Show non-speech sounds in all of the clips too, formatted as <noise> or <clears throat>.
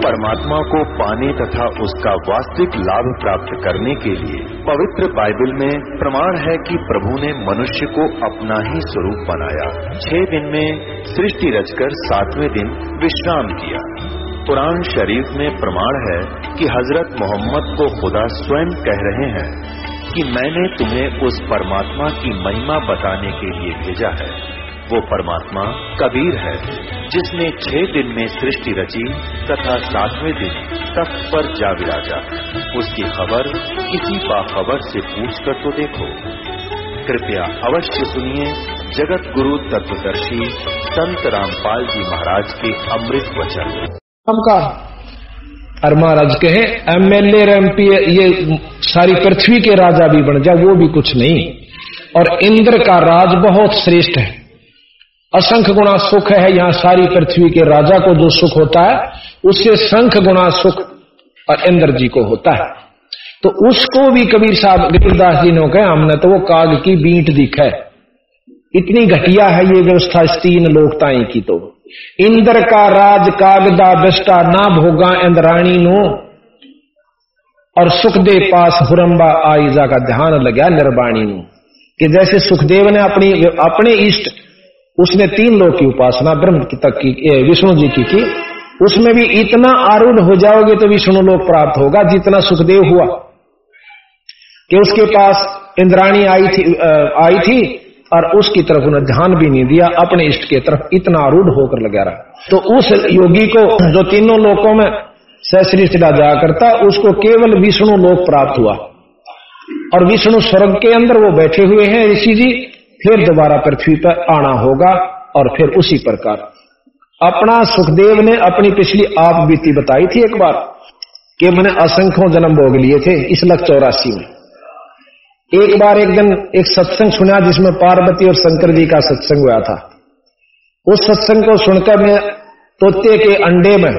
परमात्मा को पाने तथा उसका वास्तविक लाभ प्राप्त करने के लिए पवित्र बाइबल में प्रमाण है कि प्रभु ने मनुष्य को अपना ही स्वरूप बनाया। छह दिन में सृष्टि रचकर सातवें दिन विश्राम किया। कुरान शरीफ में प्रमाण है कि हज़रत मोहम्मद को खुदा स्वयं कह रहे हैं कि मैंने तुम्हें उस परमात्मा की महिमा बताने के लिए भेजा है। वो परमात्मा कबीर है, जिसने छह दिन में सृष्टि रची तथा सातवें दिन तख्त पर जा विराजा। उसकी खबर किसी बाखबर से पूछ कर तो देखो। कृपया अवश्य सुनिए जगत गुरु तत्वदर्शी संत रामपाल जी महाराज के अमृत वचन। कहा और महाराज कहे एमएलए एमपी ये सारी पृथ्वी के राजा भी बन जाए, वो भी कुछ नहीं। और इंद्र का राज बहुत श्रेष्ठ है। असंख्य गुणा सुख है यहाँ सारी पृथ्वी के राजा को जो सुख होता है उससे संख गुणा सुख और इंद्र जी को होता है। तो उसको भी कबीर साहब गिरदास जी ने कहा, हमने तो वो काग की बीट दिखा है। इतनी घटिया है ये व्यवस्था इस तीन लोकताएँ की तो। इंद्र का राज कागदा दृष्टा ना भोगा इंद्राणी नो। और सुखदेव पास हुरंबा आईजा का ध्यान लगा निर्वाणी नो। कि जैसे सुखदेव ने अपनी, अपने इष्ट उसने तीन लोग की उपासना, ब्रह्म की तक की विष्णु जी की की। उसमें भी इतना आरूढ़ हो जाओगे तो विष्णु लोक प्राप्त होगा, जितना सुखदेव हुआ। कि उसके पास इंद्राणी आई थी आई थी, और उसकी तरफ़ उन्हें ध्यान भी नहीं दिया, अपने इष्ट के तरफ़ इतना आरूढ़ होकर लगा रहा। तो उस योगी को, जो तीनों लोकों में सश्रेष्ठ जाया करता उसको केवल विष्णु लोक प्राप्त हुआ। और विष्णु स्वर्ग के अंदर वो बैठे हुए हैं, ऋषि जी। फिर दोबारा पृथ्वी पर आना होगा और फिर उसी प्रकार। अपना सुखदेव ने अपनी पिछली आप बीती बताई थी एक बार कि मैंने असंख्यों जन्म भोग लिए थे इस लख चौरासी में। एक बार एक दिन एक सत्संग सुना जिसमें पार्वती और शंकर जी का सत्संग हुआ था। उस सत्संग को सुनकर मैं तोते के अंडे में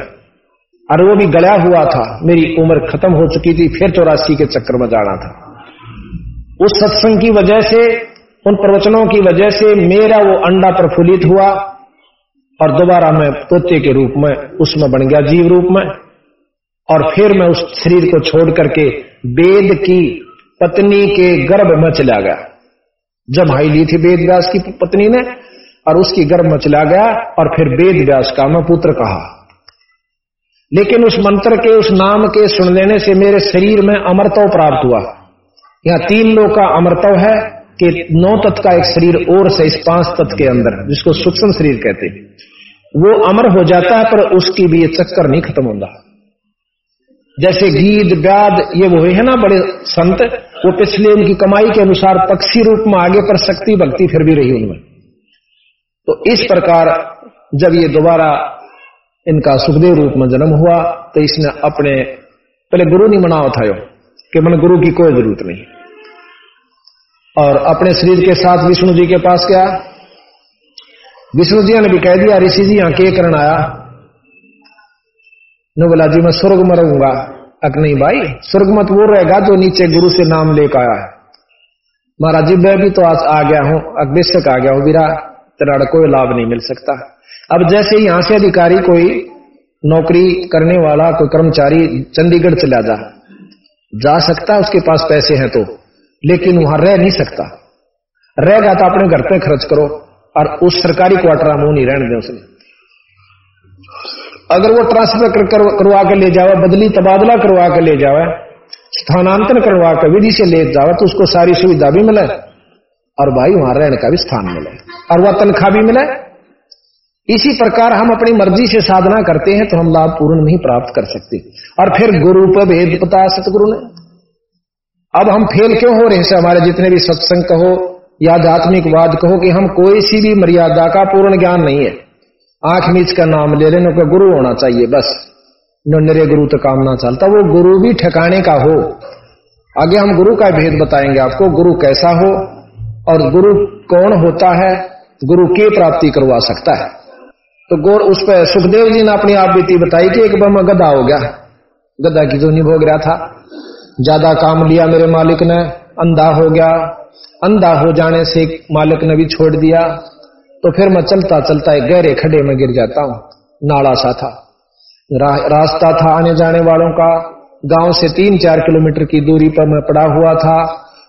और वो भी गला हुआ था। मेरी उम्र खत्म हो चुकी थी, फिर चौरासी के चक्कर में जाना था। उस सत्संग की वजह से उन प्रवचनों की वजह से मेरा वो अंडा प्रफुल्लित हुआ और दोबारा मैं तोते के रूप में, उसमें बन गया जीव रूप में। और फिर मैं उस शरीर को छोड़ करके वेद की पत्नी के गर्भ में चला गया। जब हाई ली थी वेद व्यास की पत्नी ने और उसकी गर्भ में चला गया और फिर वेद व्यास का मैं पुत्र कहा। लेकिन उस मंत्र के, उस नाम के सुन लेने से मेरे शरीर में अमरतव प्राप्त हुआ। यहाँ तीन लोग का अमरतव है कि नौ तत्व का एक शरीर और से इस पाँच तत्व के अंदर, जिसको सूक्ष्म शरीर कहते हैं, वो अमर हो जाता है, पर उसकी भी ये चक्कर नहीं खत्म होता। जैसे गीत व्याद ये वो है ना बड़े संत, वो पिछले उनकी कमाई के अनुसार पक्षी रूप में आगे पर शक्ति भक्ति फिर भी रही उनमें। तो इस प्रकार जब ये दोबारा इनका सुखदेव रूप में जन्म हुआ तो इसने अपने, पहले गुरु नहीं मना था यो, कि मन गुरु की कोई ज़रूरत नहीं। और अपने शरीर के साथ विष्णु जी के पास गया। विष्णु जी ने भी कह दिया, ऋषि जी, यहाँ के करण आया? न बोला जी, मैं स्वर्ग में रहूँगा। अक नहीं भाई, स्वर्ग मत वो रहेगा जो नीचे गुरु से नाम लेकर आया है। महाराज जी, मैं भी तो आज आ गया हूँ, अग्निशक आ गया हूँ बीरा तेरा कोई लाभ नहीं मिल सकता। अब जैसे यहाँ से अधिकारी कोई नौकरी करने वाला, कोई कर्मचारी चंडीगढ़ चला जा जा सकता, उसके पास पैसे हैं तो? लेकिन वहाँ रह नहीं सकता। रहेगा तो अपने घर पे खर्च करो और उस सरकारी क्वार्टर में नहीं रहने दें उसने। अगर वो ट्रांसफ़र कर, कर, करवा के ले जावे बदली तबादला करवा के ले जावे स्थानांतरण करवा के विधि से ले जावे तो उसको सारी सुविधा भी मिले और भाई वहाँ रहने का भी स्थान मिले और वह तनख्वाह भी मिले। इसी प्रकार हम अपनी मर्ज़ी से साधना करते हैं तो हम लाभ पूर्ण नहीं प्राप्त कर सकते। और फिर गुरु पर भेद बताया सतगुरु ने। अब हम फेल क्यों हो रहे हैं हमारे जितने भी सत्संग कहो या आध्यात्मिकवाद कहो कि हम कोई सी भी मर्यादा का पूर्ण ज्ञान नहीं है। आँख मीच का नाम ले लेने का गुरु होना चाहिए, बस। नरे गुरु तो काम ना चलता, वो गुरु भी ठिकाने का हो। आगे हम गुरु का भेद बताएँगे आपको, गुरु कैसा हो और गुरु कौन होता है, गुरु के प्राप्ति करवा सकता है। तो गोर, उस पर सुखदेव जी ने अपनी आप बीती बताई कि एक बार मैं गदा हो गया। गदा की जो नहीं भोग रहा था। ज़्यादा काम लिया मेरे मालिक ने अंधा हो गया। अंधा हो जाने से मालिक ने भी छोड़ दिया। तो फिर मैं चलता चलता एक गहरे खड्डे में गिर जाता हूँ। नाला सा था। रा, रास्ता था आने जाने वालों का। गाँव से तीन चार किलोमीटर की दूरी पर मैं पड़ा हुआ था।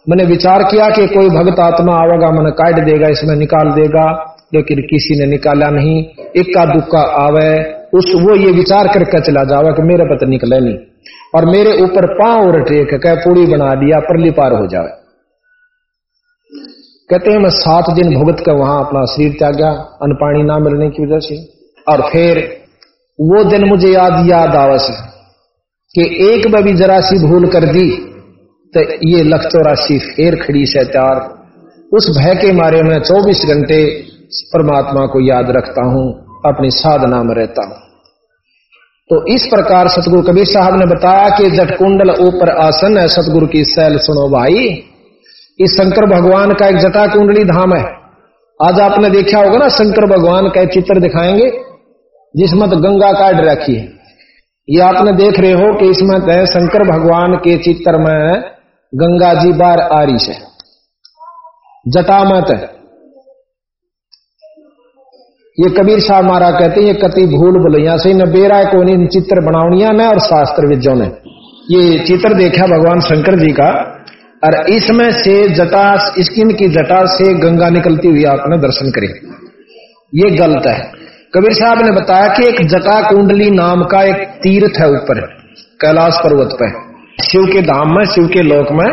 मैंने विचार किया कि कोई भगत आत्मा आवेगा मैंने काट देगा इसमें निकाल देगा। लेकिन किसी ने निकाला नहीं। इक्का दुक्का आवे। उस वो ये विचार करके चला जावे कि मेरे पता निकले नहीं। और मेरे ऊपर पाँव और टेक कह पूड़ी बना दिया, परली पार हो जाए कहते हैं, मैं सात दिन भुगत कर वहाँ अपना शरीर त्यागा अन्न पानी ना मिलने की वजह से। और फिर वो दिन मुझे याद याद आवस कि एक भी जरा सी भूल कर दी तो ये लख चौरासी फेर खड़ी से त्यार। उस भय के मारे में 24 घंटे परमात्मा को याद रखता हूँ, अपनी साधना में रहता हूँ। तो इस प्रकार सतगुरु कबीर साहब ने बताया कि जटकुंडल ऊपर आसन है। सतगुरु की सैल सुनो भाई। इस शंकर भगवान का एक जटा कुंडली धाम है। आज आपने देखा होगा ना, शंकर भगवान का चित्र दिखाएँगे, जिसमें तो गंगा काट रखी है। ये आपने देख रहे हो कि इसमें तो शंकर भगवान के चित्र में गंगा जी बार आ रही है। जटामत है। ये कबीर साहब महारा कहते हैं, ये कति भूल भुलैया से न बेरा को इन चित्र बनावनिया ने और शास्त्र विद्यों ने। ये चित्र देखा भगवान शंकर जी का, और इसमें से जटा स्किन की जटा से गंगा निकलती हुई आपने दर्शन करे। ये गलत है। कबीर साहब ने बताया कि एक जटा कुंडली नाम का एक तीर्थ है ऊपर, कैलाश पर्वत पर शिव के धाम में, शिव के लोक में।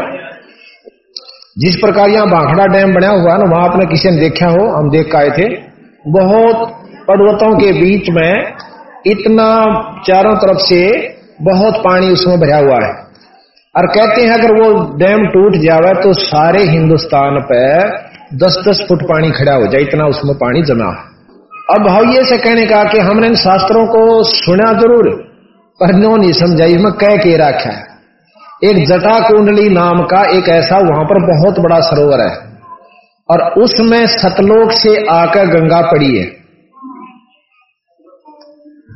जिस प्रकार यहाँ बांखड़ा डैम बना हुआ ना, वहाँ आपने किसी ने देखा हो, हम देख आए थे। बहुत पर्वतों के बीच में इतना चारों तरफ़ से बहुत पानी उसमें भरा हुआ है। और कहते हैं, अगर वो डैम टूट जावे तो सारे हिंदुस्तान पे दस दस फुट पानी खड़ा हो जाए, इतना उसमें पानी जमा अब भाइये से कहने का कि हमने इन शास्त्रों को सुना ज़रूर, पर नो नहीं समझा, इसमें कह के रखा है। एक जटा कुंडली नाम का एक ऐसा वहाँ पर बहुत बड़ा सरोवर है। और उसमें सतलोक से आकर गंगा पड़ी है।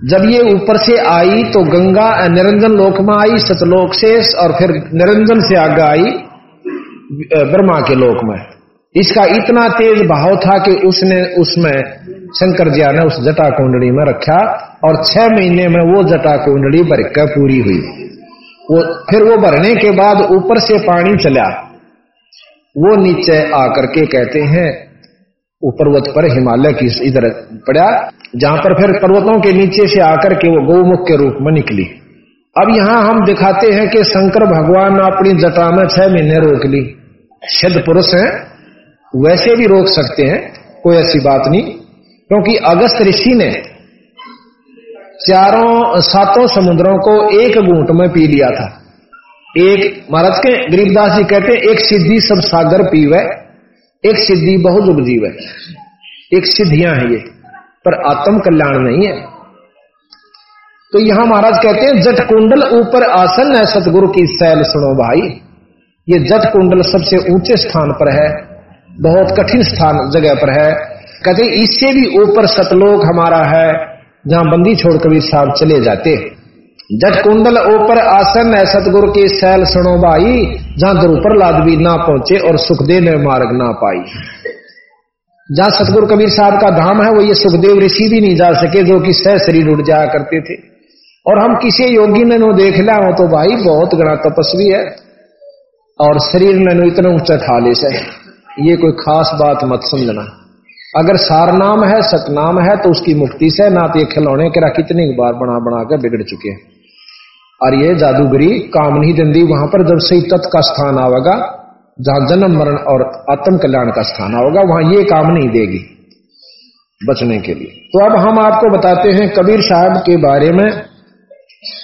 जब ये ऊपर से आई तो गंगा निरंजन लोक में आई, सतलोक से और फिर निरंजन से आगे आई ब्रह्मा के लोक में। इसका इतना तेज भाव था कि उसने उसमें शंकर जी ने उस जटा कुंडली में रखा और छह महीने में वो जटा कुंडली भरकर पूरी हुई। वो, फिर वो भरने के बाद ऊपर से पानी चला। वो नीचे आकर के कहते हैं पर्वत पर हिमालय की इधर पड़ा, जहाँ पर फिर पर्वतों के नीचे से आकर के वो गौमुख के रूप में निकली। अब यहाँ हम दिखाते हैं कि शंकर भगवान अपनी जटा में छह महीने रोक ली। सिद्ध पुरुष हैं, वैसे भी रोक सकते हैं, कोई ऐसी बात नहीं, क्योंकि अगस्त ऋषि ने चारों सातों समुद्रों को एक घूंट में पी लिया था। एक महाराज के गरीबदास जी कहते एक सिद्धि सब सागर पीवे एक सिद्धि बहुजुग जीव है। एक सिद्धियाँ हैं ये, पर आत्म कल्याण नहीं है। तो यहाँ महाराज कहते हैं, जट कुंडल ऊपर आसन है, सतगुरु की सैल सुनो भाई। ये जट कुंडल सबसे ऊँचे स्थान पर है, बहुत कठिन स्थान जगह पर है। कहते इससे भी ऊपर सतलोक हमारा है, जहाँ बंदी छोड़ कबीर साहब चले जाते जट कुंडल ऊपर आसन है, सतगुरु की सैल सुनो भाई जहाँ ध्रुव पर लादवी ना पहुँचे और सुखदेव ने मार्ग ना पाई। जहाँ सतगुरु कबीर साहब का धाम है वो ये सुखदेव ऋषि भी नहीं जा सके, जो कि सह शरीर उड़ जाया करते थे। और हम किसी योगी ने देख लिया हो तो भाई, बहुत गणा तपस्वी है। और शरीर ने इतना ऊँचा ठा ले से ये कोई खास बात मत समझना। अगर सार नाम है सतनाम है तो उसकी मुक्ति से ना तो ये खिलौने करा कितनी बार बना बना कर बिगड़ चुके हैं। और ये जादूगरी काम नहीं दिंदी, वहाँ पर जब सही तत्व का स्थान आवेगा, जहाँ जन्म, मरण और आत्म कल्याण का स्थान आवेगा, वहाँ ये काम नहीं देगी बचने के लिए। तो अब हम आपको बताते हैं कबीर साहब के बारे में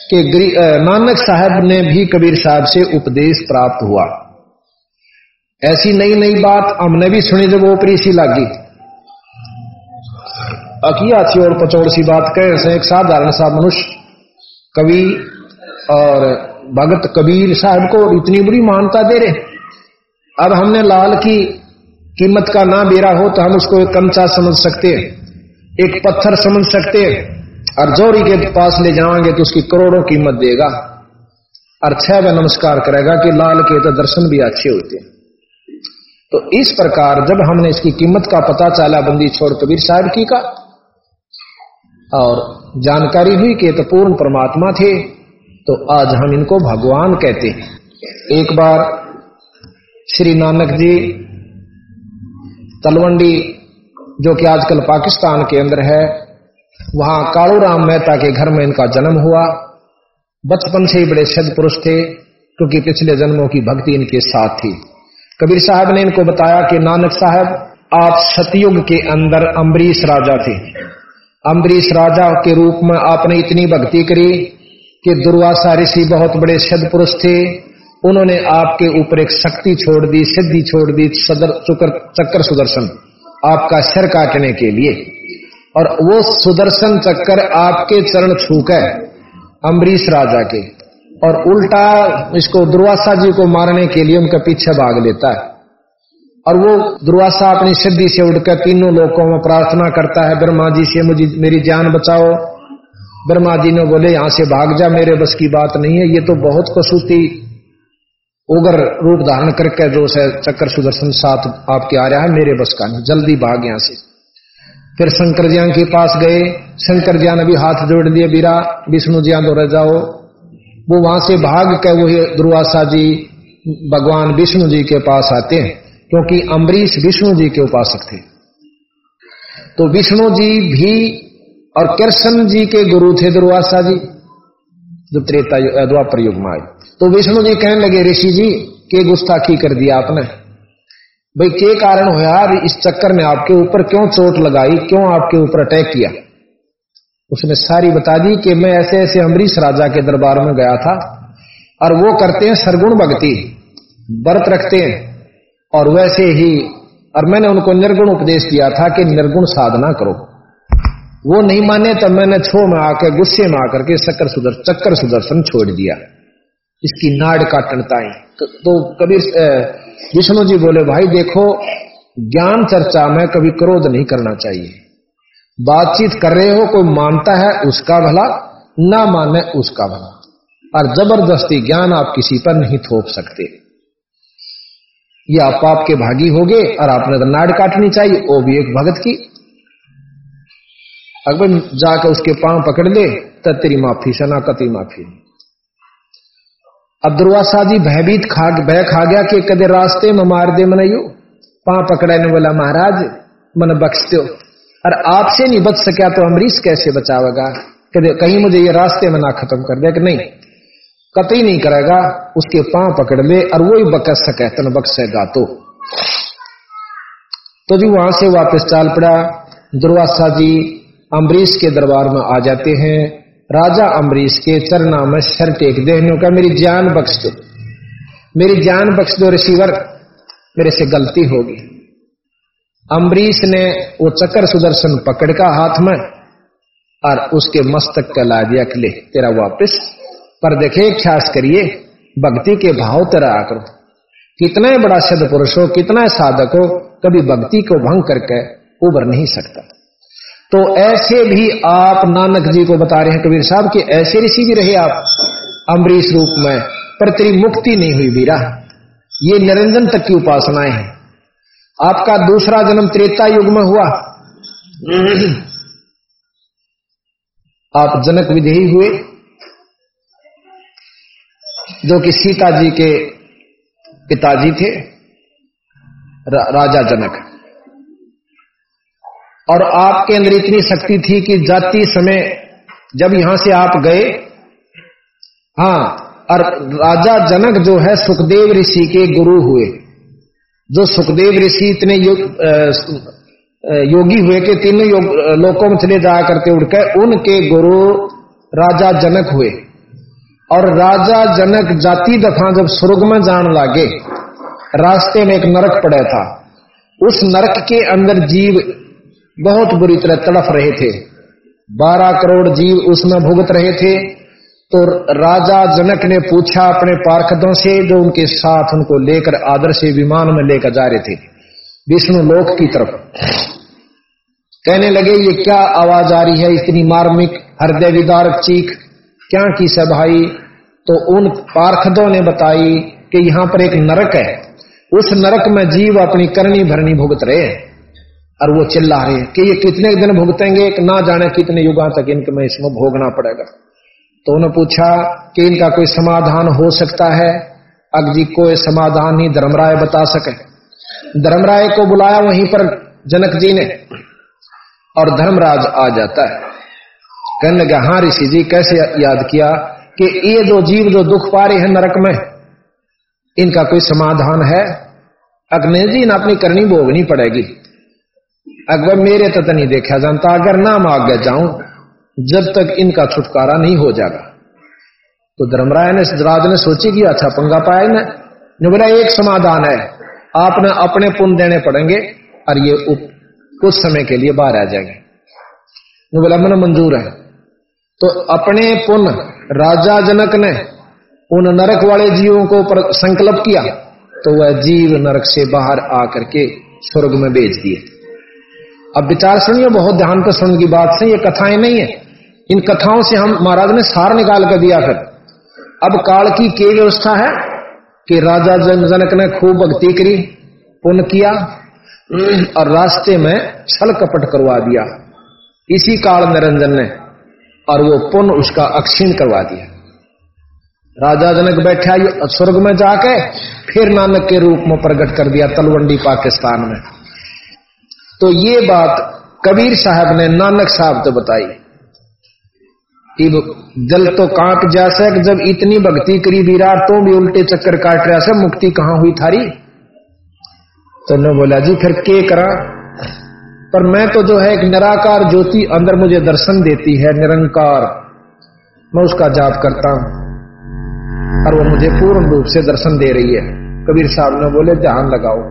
कि नानक साहब ने भी कबीर साहब से उपदेश प्राप्त हुआ। ऐसी नई नई बात हमने भी सुनी जब ऊपरी सी लागी। अकिया थी और पचौड़ सी बात कहे एक साधारण सा मनुष्य, कवि और भगत कबीर साहब को इतनी बुरी मान्यता दे रहे अब हमने लाल की कीमत का ना बेरा हो तो हम उसको एक कंचा समझ सकते हैं, एक पत्थर समझ सकते हैं, और जोरी के पास ले जाएँगे तो उसकी करोड़ों कीमत देगा। और छह में नमस्कार करेगा कि लाल के तो दर्शन भी अच्छे होते तो इस प्रकार जब हमने इसकी कीमत का पता चला बंदी छोड़ कबीर साहब की का और जानकारी हुई कि तो पूर्ण परमात्मा थे तो आज हम इनको भगवान कहते हैं। एक बार श्री नानक जी तलवंडी, जो कि आजकल पाकिस्तान के अंदर है, वहाँ कालूराम मेहता के घर में इनका जन्म हुआ। बचपन से ही बड़े सद पुरुष थे, क्योंकि पिछले जन्मों की भक्ति इनके साथ थी। कबीर साहब ने इनको बताया कि नानक साहब, आप सतयुग के अंदर अम्बरीश राजा थे। अम्बरीश राजा के रूप में आपने इतनी भक्ति करी कि दुर्वासा ऋषि बहुत बड़े पुरुष थे। उन्होंने आपके ऊपर एक शक्ति छोड़ दी, सिद्धि छोड़ दी, सदर चुकर चक्कर सुदर्शन, आपका सिर काटने के लिए। और वो सुदर्शन चक्कर आपके चरण छूकर अम्बरीश राजा के। और उल्टा इसको दुर्वासा जी को मारने के लिए उनका पीछे भाग लेता है। और वो दुर्वासा अपनी सिद्धि से उठकर तीनों लोगों में प्रार्थना करता है, ब्रह्मा जी से मुझे, मेरी जान बचाओ। ब्रह्मा जी ने बोले, यहाँ से भाग जा, मेरे बस की बात नहीं है, ये तो बहुत कसूती उगर रूप धारण करके जो है चक्कर सुदर्शन साथ आपके आ रहा है, मेरे बस का नहीं, जल्दी भाग यहाँ से। फिर शंकर ज्ञान के पास गए, शंकर ज्ञान अभी हाथ जोड़ दिए बीरा विष्णु ज्ञान दो जाओ। वो वहाँ से भाग के वो दुर्वासा जी, भगवान विष्णु जी के पास आते हैं। क्योंकि अम्बरीश विष्णु जी के उपासक थे। तो विष्णु जी भी और कृष्ण जी के गुरु थे दुर्वासा जी, जो त्रेता द्वापर युग में आए। तो विष्णु जी कहने लगे, ऋषि जी, के गुस्ताखी कर दिया आपने? भाई, के कारण हो यार इस चक्कर में आपके ऊपर क्यों चोट लगाई? क्यों आपके ऊपर अटैक किया? उसने सारी बता दी कि मैं ऐसे ऐसे अम्बरीश राजा के दरबार में गया था और वो करते हैं सरगुण भक्ति, व्रत रखते हैं। और वैसे ही और मैंने उनको निर्गुण उपदेश दिया था कि निर्गुण साधना करो। वो नहीं माने तब मैंने छो में आकर गुस्से में आकर के चक्कर सुदर्शन चक्कर सुदर्शन छोड़ दिया। इसकी नाड़ काटनताएँ तो, तो कबीर विष्णु जी बोले भाई देखो ज्ञान चर्चा में कभी क्रोध नहीं करना चाहिए। बातचीत कर रहे हो कोई मानता है उसका भला ना माने उसका भला। और ज़बरदस्ती ज्ञान आप किसी पर नहीं थोप सकते। ये आप पाप के भागी हो गए और आपने तो नाड़ काटनी चाहिए। वो भी एक भगत की। अगर जाकर उसके पाँव पकड़ ले, तब तेरी माफ़ी सना कति माफ़ी। अब दुर्वासा जी भयभीत खा, भय खा गया कि कदे रास्ते में मार दे मन यू पां पकड़ने बोला महाराज, मन बख्श दो और आपसे नहीं बच सका तो अमरीश कैसे बचावेगा? कहीं मुझे ये रास्ते में ना खत्म कर दे कि नहीं? कतई नहीं करेगा, उसके पाँव पकड़ ले और वो ही बकस सके, तन बख्शेगा तो। तो जी वहाँ से वापस चाल पड़ा। दुर्वासा जी अम्बरीश के दरबार में आ जाते हैं। राजा अम्बरीश के चरणा में सर टेक देने का मेरी जान बख्श दो। मेरी जान बख्श दो, रिसीवर। मेरे से गलती होगी। अम्बरीश ने वो चक्कर सुदर्शन पकड़ का हाथ में और उसके मस्तक का ला दिया ले, तेरा वापिस पर देखे ख्यास करिए भक्ति के भाव तेरा करो कितना बड़ा सद पुरुष हो कितना साधक हो कभी भक्ति को भंग करके उबर नहीं सकता। तो ऐसे भी आप नानक जी को बता रहे हैं कबीर साहब कि ऐसे ऋषि भी रहे आप अम्बरीश रूप में पर तेरी मुक्ति नहीं हुई बीरा ये निरंजन तक की उपासनाएँ हैं। आपका दूसरा जन्म त्रेता युग में हुआ। आप जनक विधेयी हुए। जो कि सीता जी के पिताजी थे रा, राजा जनक। और आपके अंदर इतनी शक्ति थी कि जाति समय जब यहाँ से आप गए हाँ और राजा जनक जो है सुखदेव ऋषि के गुरु हुए। जो सुखदेव ऋषि इतने योग, योगी हुए कि तीनों लोकों में चले जाया करते उड़कर उनके गुरु राजा जनक हुए। और राजा जनक जाति दफ़ा जब स्वर्ग में जान लागे, रास्ते में एक नरक पड़ा था। उस नरक के अंदर जीव बहुत बुरी तरह तड़फ रहे थे। बारह करोड़ जीव उसमें भुगत रहे थे। तो राजा जनक ने पूछा अपने पार्षदों से, जो उनके साथ उनको लेकर आदर से विमान में लेकर जा रहे थे, विष्णु लोक की तरफ़। कहने लगे, ये क्या आवाज़ आ रही है? इतनी मार्मिक हृदय विदारक चीख। क्या की सभाई तो उन पार्षदों ने बताई कि यहाँ पर एक नरक है। उस नरक में जीव अपनी करनी भरनी भुगत रहे और वो चिल्ला रहे कि ये कितने दिन भुगतेंगे? कि ना जाने कितने युगा तक इनके में इसमें भोगना पड़ेगा। तो उन्होंने पूछा कि इनका कोई समाधान हो सकता है? अग जी, कोई समाधान ही धर्मराय बता सके। धर्मराय को बुलाया, वहीं पर जनक जी ने। और धर्मराज आ जाता है। कहने लगा हाँ ऋषि जी कैसे याद किया कि ये जो जीव जो दुख पा रहे हैं नरक में इनका कोई समाधान है? अग्नि जी इन अपनी करनी भोगनी पड़ेगी। अकबर मेरे तो, नहीं देखा जानता अगर ना मांग जाऊँ जब तक इनका छुटकारा नहीं हो जाएगा। तो धर्मराय ने राज ने सोची कि अच्छा पंगा पाया ने बोला एक समाधान है आपने अपने पुण्य देने पड़ेंगे और ये उप, कुछ समय के लिए बाहर आ जाएँगे। बोला मैंने मंजूर है। तो अपने पुण्य राजा जनक ने उन नरक वाले जीवों को संकल्प किया तो वह जीव नरक से बाहर आकर के स्वर्ग में भेज दिए। अब विचार सुनिए, बहुत ध्यान कर सुन की बात से, ये कथाएँ नहीं है। इन कथाओं से हम महाराज ने सार निकाल कर दिया फिर। अब काल की के व्यवस्था है कि राजा जन, जनक ने खूब भक्ति करी पुण्य किया, और रास्ते में छल कपट करवा दिया। इसी काल निरंजन ने और वो पुण्य उसका अक्षीण करवा दिया। राजा जनक बैठा स्वर्ग में जाके फिर नानक के रूप में प्रकट कर दिया तलवंडी पाकिस्तान में। तो ये बात कबीर साहब ने नानक साहब तो बताई जल तो कांक जैसे जब इतनी भक्ति करी विराट तो भी उल्टे चक्कर काट रहा से मुक्ति कहाँ हुई थारी? तो ने बोला, जी, फिर के करा? पर मैं तो जो है एक निराकार ज्योति अंदर मुझे दर्शन देती है, निरंकार। मैं उसका जाप करता हूँ। और वो मुझे पूर्ण रूप से दर्शन दे रही है। कबीर साहब ने बोले, ध्यान लगाओ।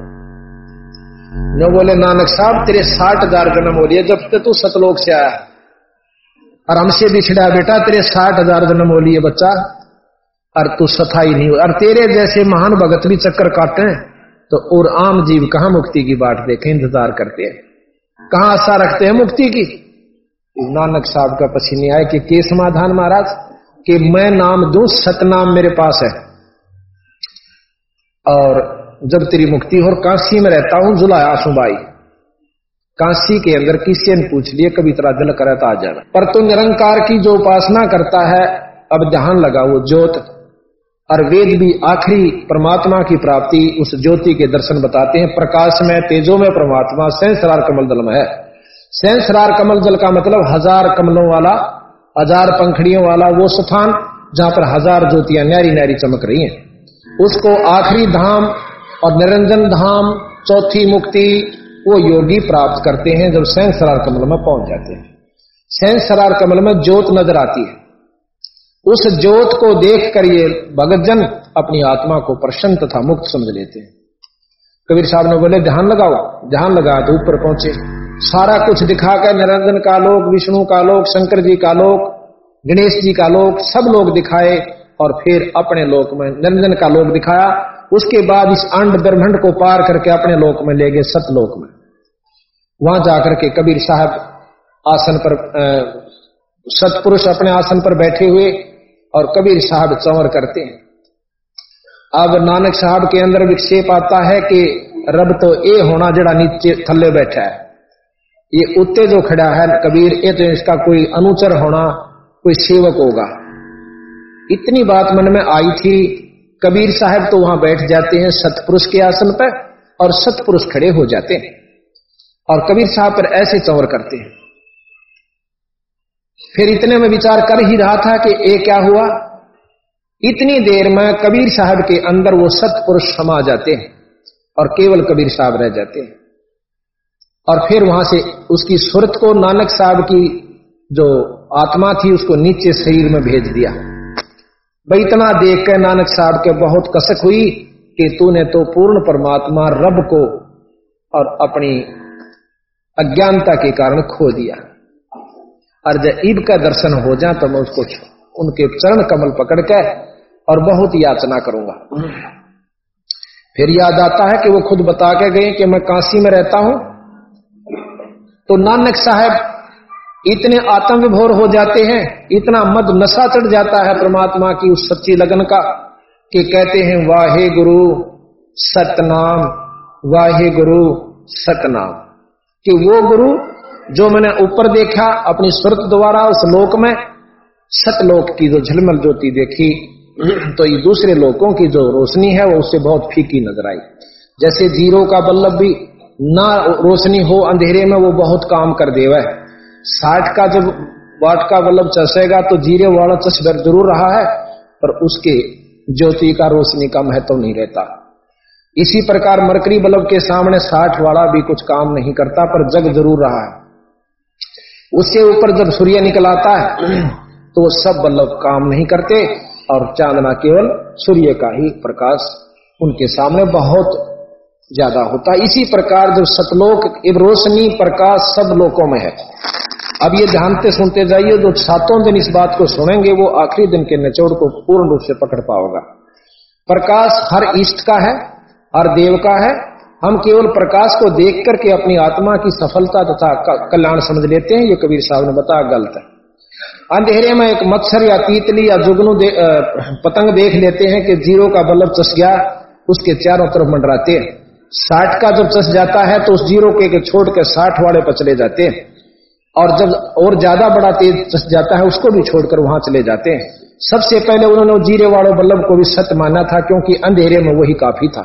न बोले, नानक साहब, तेरे साठ हज़ार जन्म हो लिए, जब तक तू सतलोक से आया और हमसे बिछड़ा बेटा, तेरे साठ हज़ार जन्म हो लिए बच्चा। और तू सफ़ाई नहीं और तेरे जैसे महान भगत भी चक्कर काटे तो और आम जीव कहाँ मुक्ति की बात देखे, इंतज़ार करते हैं? कहाँ आशा रखते हैं मुक्ति की? नानक साहब का पसीने आए कि के समाधान महाराज? कि मैं नाम दू, सतनाम मेरे पास है। और जब तेरी मुक्ति हो काशी में रहता हूँ जुलाया सुबाई काशी के अंदर किसी ने पूछ लिया, कभी तरह दिल करे तो आ जाना। पर तू निरंकार की जो उपासना करता है, अब ध्यान लगा वो ज्योत। और वेद भी आखिरी परमात्मा की प्राप्ति उस ज्योति के दर्शन बताते हैं। प्रकाश में, तेजो में परमात्मा सहसरार कमल दल में है। सहसरार कमल जल का मतलब हज़ार कमलों वाला, हज़ार पंखड़ियों वाला वो स्थान जहाँ पर हज़ार ज्योतियाँ न्यारी न्यारी चमक रही हैं। उसको आखिरी धाम और निरंजन धाम, चौथी मुक्ति, वो योगी प्राप्त करते हैं जब सैन सरार कमल में पहुँच जाते हैं। सैन सरार कमल में ज्योत नज़र आती है। उस ज्योत को देख कर ये भगतजन अपनी आत्मा को प्रसन्न तथा मुक्त समझ लेते हैं। कबीर साहब ने बोले, ध्यान लगाओ, ध्यान लगा तो ऊपर पहुँचे। सारा कुछ दिखाकर निरंजन का लोक, विष्णु का लोक, शंकर जी का लोक, गणेश जी का लोक, सब लोग दिखाए और फिर अपने लोक में निरंजन का लोक दिखाया। उसके बाद इस अंड ब्रह्मंड को पार करके अपने लोक में ले गए सतलोक में। वहाँ जाकर के कबीर साहब आसन पर सतपुरुष अपने आसन पर बैठे हुए और कबीर साहब चौर करते हैं। अब नानक साहब के अंदर विक्षेप आता है कि रब तो ए होना जड़ा नीचे थल्ले बैठा है। ये उत्ते जो खड़ा है कबीर ये तो इसका कोई अनुचर होना, कोई सेवक होगा। इतनी बात मन में आई थी, कबीर साहब तो वहाँ बैठ जाते हैं सतपुरुष के आसन पर और सतपुरुष खड़े हो जाते हैं। और कबीर साहब पर ऐसे चौर करते हैं। फिर इतने में विचार कर ही रहा था कि ये क्या हुआ? इतनी देर में कबीर साहब के अंदर वो सतपुरुष समा जाते हैं और केवल कबीर साहब रह जाते हैं। और फिर वहाँ से उसकी सुरत को नानक साहब की जो आत्मा थी, उसको नीचे शरीर में भेज दिया। भाई, इतना देख कर नानक साहब के बहुत कसक हुई कि तूने तो पूर्ण परमात्मा रब को और अपनी अज्ञानता के कारण खो दिया। और जब ईब का दर्शन हो जाए तो मैं उसको उनके चरण कमल पकड़ के और बहुत याचना करूँगा। फिर याद आता है कि वो खुद बता के गए कि मैं काशी में रहता हूँ। तो नानक साहब इतने आत्म विभोर हो जाते हैं, इतना मद नशा चढ़ जाता है परमात्मा की उस सच्ची लगन का कि कहते हैं वाहे गुरु सतनाम वाहे गुरु सतनाम। कि वो गुरु जो मैंने ऊपर देखा, अपनी सुरत द्वारा उस लोक में सतलोक की जो झलमल ज्योति देखी तो ये दूसरे लोकों की जो रोशनी है, वो उससे बहुत फीकी नज़र आई। जैसे ज़ीरो का बल्लभ भी ना रोशनी हो अंधेरे में, वो बहुत काम कर देवा। है साठ का जब वाट का बल्लभ चसेगा तो जीरे वाला चश ज़रूर रहा है, पर उसके ज्योति का रोशनी का महत्व तो नहीं रहता। इसी प्रकार मरकरी बल्ब के सामने साठ वाला भी कुछ काम नहीं करता, पर जग ज़रूर रहा है। उससे ऊपर जब सूर्य निकल आता है तो वो सब बल्लभ काम नहीं करते और चांदना केवल सूर्य का ही प्रकाश उनके सामने बहुत ज़्यादा होता है। इसी प्रकार जब सतलोक रोशनी प्रकाश सब लोकों में है। अब ये ध्यानते सुनते जाइए, जो सातों दिन इस बात को सुनेंगे, वो आखिरी दिन के निचोड़ को पूर्ण रूप से पकड़ पाओगा। प्रकाश हर इष्ट का है, हर देव का है हम केवल प्रकाश को देख करके अपनी आत्मा की सफलता तथा कल्याण समझ लेते हैं ये कबीर साहब ने बताया गलत है। अंधेरे में एक मच्छर या तीतली या जुगनू दे, पतंग देख लेते हैं कि ज़ीरो का बल्ब चस गया उसके चारों तरफ़ मंडराते हैं। साठ का जब चस जाता है तो उस ज़ीरो के छोड़ के साठ वाले पर चले जाते हैं। और जब और ज़्यादा बड़ा तेज चस जाता है उसको भी छोड़कर वहाँ चले जाते हैं। सबसे पहले उन्होंने जीरे वालों बल्लभ को भी सत्य माना था क्योंकि अंधेरे में वही काफ़ी था।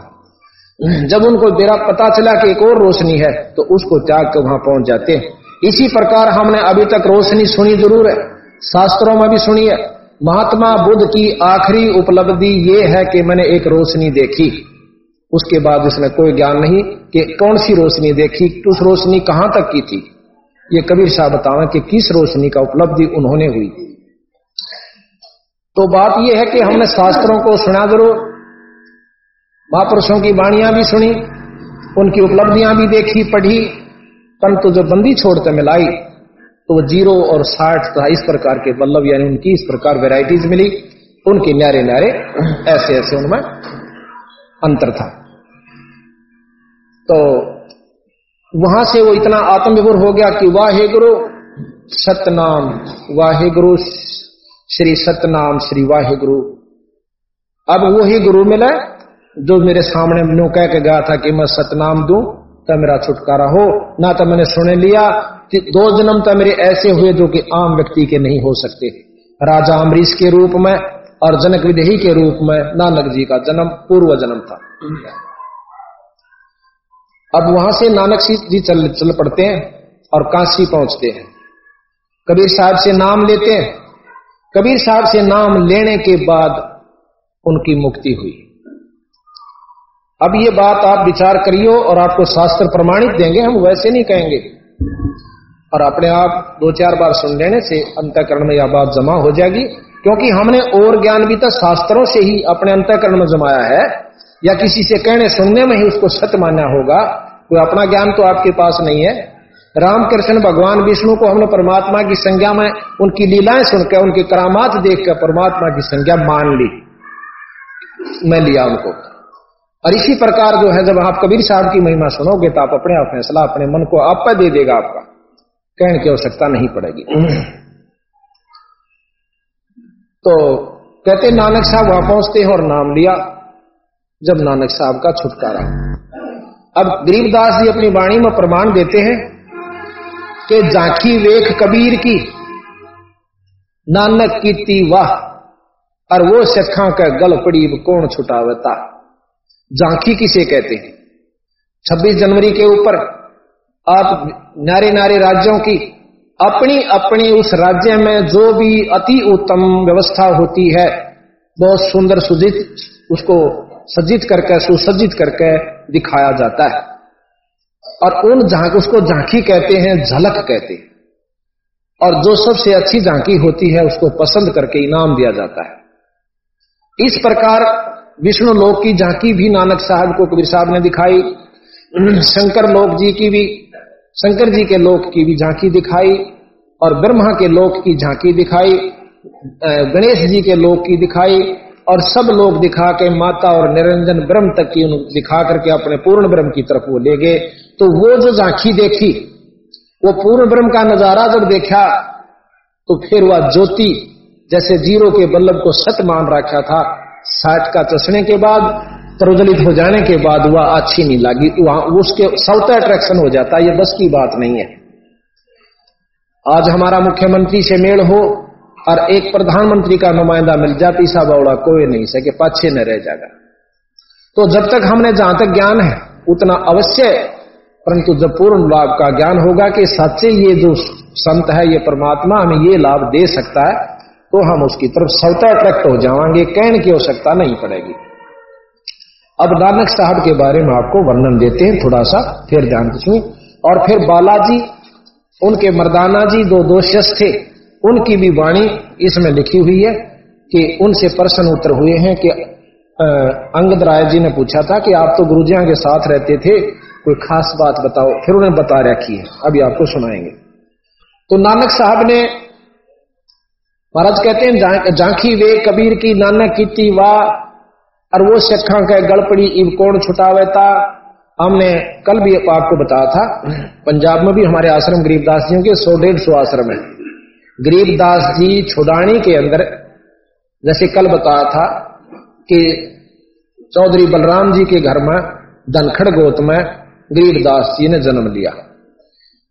जब उनको तेरा पता चला कि एक और रोशनी है तो उसको त्याग कर वहाँ पहुँच जाते हैं। इसी प्रकार हमने अभी तक रोशनी सुनी ज़रूर है। शास्त्रों में भी सुनी है, महात्मा बुद्ध की आखिरी उपलब्धि ये है कि मैंने एक रोशनी देखी। उसके बाद उसने कोई ज्ञान नहीं कि कौन सी रोशनी देखी, उस रोशनी कहाँ तक की थी। ये कबीर साहब बतावे कि किस रोशनी का उपलब्धि उन्होंने हुई। तो बात यह है कि हमने शास्त्रों को सुना ज़रूर महापुरुषों की वाणियाँ भी सुनी, उनकी उपलब्धियाँ भी देखी, पढ़ी, परंतु जो बंदी छोड़ते मिलाई तो ज़ीरो और साठ था इस प्रकार के बल्लभ यानी उनकी इस प्रकार वेराइटीज मिली। उनके न्यारे न्यारे ऐसे ऐसे उनमें अंतर था। तो वहाँ से वो इतना आत्मविभुर हो गया कि वाहे गुरु सतनाम वाहे गुरु श्री सतनाम, श्री वाहे गुरु अब वो ही गुरु मिला जो मेरे सामने नो कह के गया था कि मैं सतनाम दू तो मेरा छुटकारा हो। ना तो मैंने सुने लिया कि दो जन्म तो मेरे ऐसे हुए जो कि आम व्यक्ति के नहीं हो सकते। राजा अमरीश के रूप में और जनक विदेही के रूप में नानक जी का जन्म, पूर्व जन्म था। अब वहाँ से नानक जी चल चल पड़ते हैं और काशी पहुँचते हैं। कबीर साहब से नाम लेते हैं। कबीर साहब से नाम लेने के बाद उनकी मुक्ति हुई। अब ये बात आप विचार करियो और आपको शास्त्र प्रमाणित देंगे, हम वैसे नहीं कहेंगे। और अपने आप दो चार बार सुन लेने से अंतकरण में यह बात जमा हो जाएगी, क्योंकि हमने और ज्ञान भी तो शास्त्रों से ही अपने अंतकरण में जमाया है, या किसी से कहने सुनने में ही उसको सत्य मानना होगा। कोई अपना ज्ञान तो आपके पास नहीं है। रामकृष्ण भगवान विष्णु को हमने परमात्मा की संज्ञा में उनकी लीलाएँ सुनकर, उनकी करामात देखकर परमात्मा की संज्ञा मान ली। मैं लिया उनको। और इसी प्रकार जो है, जब आप कबीर साहब की महिमा सुनोगे तो आप अपने आप फैसला अपने मन को आप पर दे देगा आपका। कहने की आवश्यकता नहीं पड़ेगी। तो कहते, नानक साहब वहाँ पहुँचते हैं और नाम लिया, जब नानक साहब का छुटकारा। अब गरीबदास जी अपनी वाणी में प्रमाण देते हैं कि झांकी वेख कबीर की, नानक की ती वाह, और वो सखा का गल पड़ी कौन छुटावता? झांकी किसे कहते हैं? 26 जनवरी के ऊपर आप नारे नारे राज्यों की अपनी अपनी उस राज्य में जो भी अति उत्तम व्यवस्था होती है, बहुत सुंदर सुजित उसको सज्जित करके, सुसज्जित करके दिखाया जाता है। और उन झाँक, उसको झांकी कहते हैं, झलक कहते हैं। और जो सबसे अच्छी झांकी होती है, उसको पसंद करके इनाम दिया जाता है। इस प्रकार विष्णु लोक की झांकी भी नानक साहब को कबीर साहब ने दिखाई। शंकर लोक जी की भी, शंकर जी के लोक की भी झांकी दिखाई और ब्रह्मा के लोक की झांकी दिखाई गणेश जी के लोक की दिखाई और सब लोग दिखा के माता और निरंजन ब्रह्म तक की दिखा करके अपने पूर्ण ब्रह्म की तरफ़ वो ले गए। तो वो जो झांकी देखी, वो पूर्ण ब्रह्म का नज़ारा जब देखा तो फिर वह ज्योति जैसे ज़ीरो के बल्लभ को सत मान रखा था। साठ का चसने के बाद, प्रज्वलित हो जाने के बाद वह अच्छी नहीं लगी, वहाँ उसके सौता अट्रैक्शन हो जाता है ये बस की बात नहीं है। आज हमारा मुख्यमंत्री से मेल हो, और एक प्रधानमंत्री का नुमाइंदा मिल जाती सा बौड़ा कोई नहीं सके पाछे न रह जाएगा। तो जब तक हमने जहाँ तक ज्ञान है, उतना अवश्य, परंतु जब पूर्ण लाभ का ज्ञान होगा कि सच्चे ये जो संत है, ये परमात्मा हमें ये लाभ दे सकता है तो हम उसकी तरफ़ स्वतः अट्रैक्ट हो जाएँगे कहने की आवश्यकता नहीं पड़ेगी। अब नानक साहब के बारे में आपको वर्णन देते हैं थोड़ा सा फिर ध्यान और फिर बालाजी, उनके मर्दाना जी, दो दोषस थे, उनकी भी वाणी इसमें लिखी हुई है कि उनसे प्रश्न उत्तर हुए हैं कि अंगद राय जी ने पूछा था कि आप तो गुरुजिया के साथ रहते थे, कोई खास बात बताओ। फिर उन्हें बता रखी है। अभी आपको सुनाएँगे। तो नानक साहब ने महाराज कहते हैं झांकी वे कबीर की नानक की वाह और वो सिखा के गड़पड़ी इव कौन छुटावेता हमने कल भी आपको बताया था, पंजाब में भी हमारे आश्रम गरीबदास जी के सौ डेढ़ सौ आश्रम है। गरीबदास जी छुड़ानी के अंदर, जैसे कल बताया था कि चौधरी बलराम जी के घर में, धनखड़ गोत में गरीबदास जी ने जन्म लिया।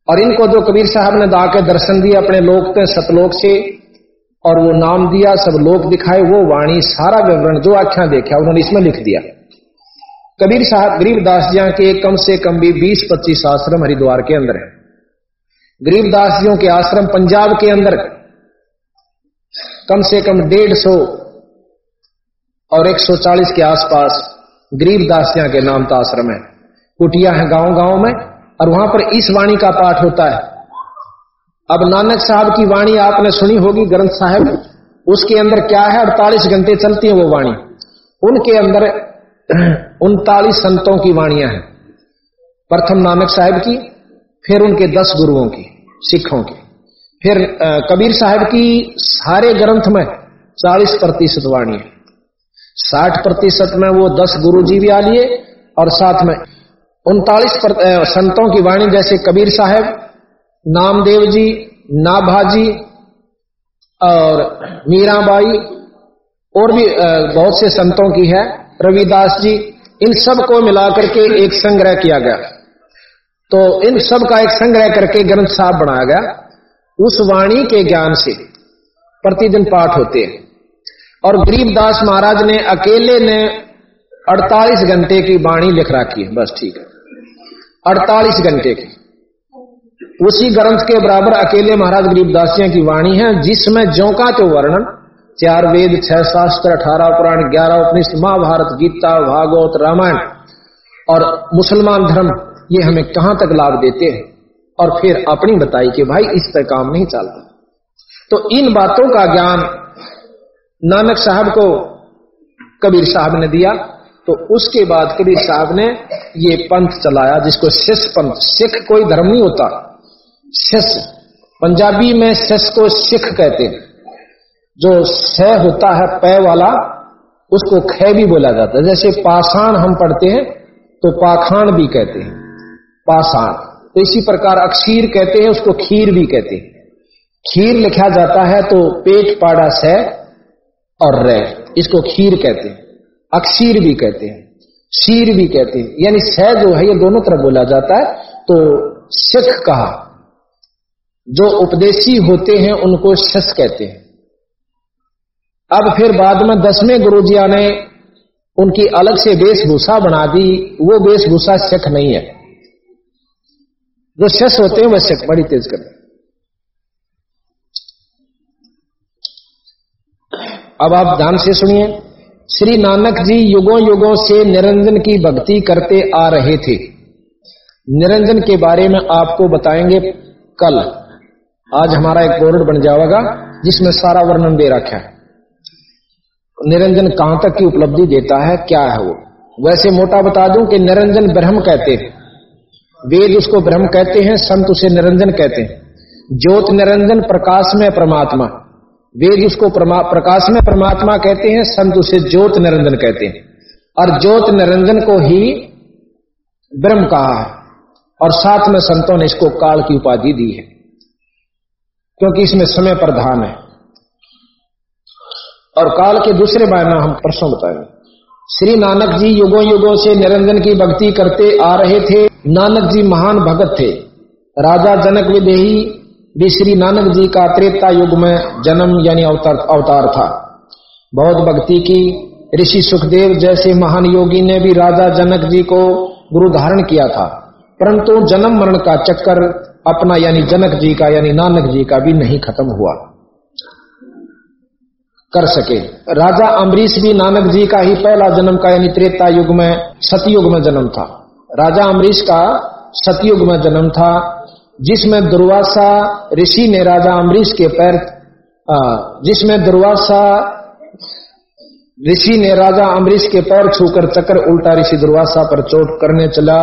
और इनको जो कबीर साहब ने दा के दर्शन दिए अपने लोक के सतलोक से और वो नाम दिया, सब लोग दिखाए, वो वाणी, सारा विवरण, जो आख्या देखा, उन्होंने इसमें लिख दिया। कबीर साहब गरीबदास जी के कम से कम भी बीस पच्चीस आश्रम हरिद्वार के अंदर है। गरीबदास जियों के आश्रम पंजाब के अंदर कम से कम डेढ़ सौ और एक सौ चालीस के आसपास गरीबदास के नाम का आश्रम है। कुटिया है गाँव गाँव में, और वहाँ पर इस वाणी का पाठ होता है। अब नानक साहब की वाणी आपने सुनी होगी, ग्रंथ साहब। उसके अंदर क्या है? अड़तालीस घंटे चलती है वो वाणी। उनके अंदर <clears throat> उनतालीस संतों की वाणियाँ हैं। प्रथम नानक साहब की, फिर उनके दस गुरुओं की, सिखों की। फिर कबीर साहब की सारे ग्रंथ में चालीस प्रतिशत वाणी है। साठ प्रतिशत में वो दस गुरु जी भी आ लिए और साथ में उनतालीस संतों की वाणी जैसे कबीर साहब नामदेव जी नाभाजी और मीराबाई और भी बहुत से संतों की है, रविदास जी, इन सबको मिलाकर के एक संग्रह किया गया। तो इन सब का एक संग्रह करके ग्रंथ साहब बनाया गया। उस वाणी के ज्ञान से प्रतिदिन पाठ होते हैं। और गरीबदास महाराज ने अकेले ने 48 घंटे की वाणी लिख रखी है। बस ठीक है। 48 घंटे की। उसी ग्रंथ के बराबर अकेले महाराज गरीबदास की वाणी है, जिसमें जो का तो वर्णन, चार वेद, छह शास्त्र, अठारह पुराण, ग्यारह उपनिषद महाभारत, गीता, भागवत, रामायण। और मुसलमान धर्म, ये हमें कहाँ तक लाभ देते हैं? और फिर अपनी बताई कि भाई, इस पर काम नहीं चलता। तो इन बातों का ज्ञान नानक साहब को कबीर साहब ने दिया। तो उसके बाद कबीर साहब ने ये पंथ चलाया, जिसको शिष पंथ, सिख कोई धर्म नहीं होता। शिष, पंजाबी में शस को सिख कहते हैं। जो स होता है, पै वाला, उसको ख भी बोला जाता है। जैसे पाषाण हम पढ़ते हैं तो पाखाण भी कहते हैं। पाषाण। तो इसी प्रकार अक्षीर कहते हैं, उसको खीर भी कहते हैं। खीर लिखा जाता है तो पेट, पाड़ा से और रे इसको खीर कहते हैं। अक्षीर भी कहते हैं। शीर भी कहते हैं। यानी स जो है, ये दोनों तरफ़ बोला जाता है तो सिख कहा। जो उपदेशी होते हैं, उनको शस कहते हैं। अब फिर बाद में दसवें गुरुजिया ने उनकी अलग से वेशभूषा बना दी। वो वेशभूषा सिख नहीं है। जो शस होते हैं वह शक बड़ी तेज कर अब आप ध्यान से सुनिए। श्री नानक जी युगों युगों से निरंजन की भक्ति करते आ रहे थे। निरंजन के बारे में आपको बताएँगे कल। आज हमारा एक बोर्ड बन जाएगा, जिसमें सारा वर्णन दे रखा है। निरंजन कहाँ तक की उपलब्धि देता है, क्या है वो? वैसे मोटा बता दूँ कि निरंजन ब्रह्म कहते हैं। वेद उसको ब्रह्म कहते हैं, संत उसे निरंजन कहते हैं। ज्योत निरंजन प्रकाश में परमात्मा। वेद उसको प्रकाश में परमात्मा कहते हैं, संत उसे ज्योत निरंजन कहते हैं। और ज्योत निरंजन को ही ब्रह्म कहा है। और साथ में संतों ने इसको काल की उपाधि दी है। क्योंकि इसमें समय प्रधान है। और काल के दूसरे बारे हम प्रश्न बताएँगे। श्री नानक जी युगों युगों से निरंजन की भक्ति करते आ रहे थे। नानक जी महान भगत थे। राजा जनक विदेही भी श्री नानक जी का त्रेता युग में जन्म यानी अवतार अवतार था। बहुत भक्ति की। ऋषि सुखदेव जैसे महान योगी ने भी राजा जनक जी को गुरु धारण किया था। परंतु जन्म मरण का चक्कर अपना यानी जनक जी का यानी नानक जी का भी नहीं खत्म हुआ। कर सके। राजा अम्बरीश भी नानक जी का ही पहला जन्म का यानी त्रेता युग में, सतयुग में जन्म था। राजा अम्बरीश का सतयुग में जन्म था, जिसमें दुर्वासा ऋषि ने राजा अम्बरीश के पैर जिसमें दुर्वासा ऋषि ने राजा अम्बरीश के पैर छूकर चक्कर उल्टा ऋषि दुर्वासा पर चोट करने चला।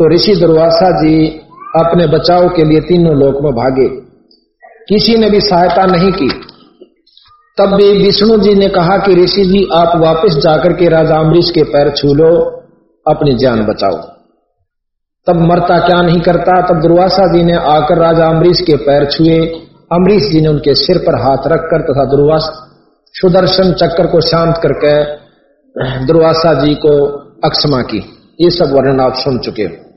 तो ऋषि दुर्वासा जी अपने बचाव के लिए तीनों लोक में भागे। किसी ने भी सहायता नहीं की। तब भी विष्णु जी ने कहा कि ऋषि जी, आप वापस जाकर के राजा अम्बरीश के पैर छू लो, अपनी जान बचाओ। तब मरता क्या नहीं करता? तब दुर्वासा जी ने आकर राजा अम्बरीश के पैर छुए। अम्बरीश जी ने उनके सिर पर हाथ रखकर तथा दुर्वास, सुदर्शन चक्कर को शांत करके दुर्वासा जी को अक्षमा की। ये सब वर्णन आप सुन चुके हो।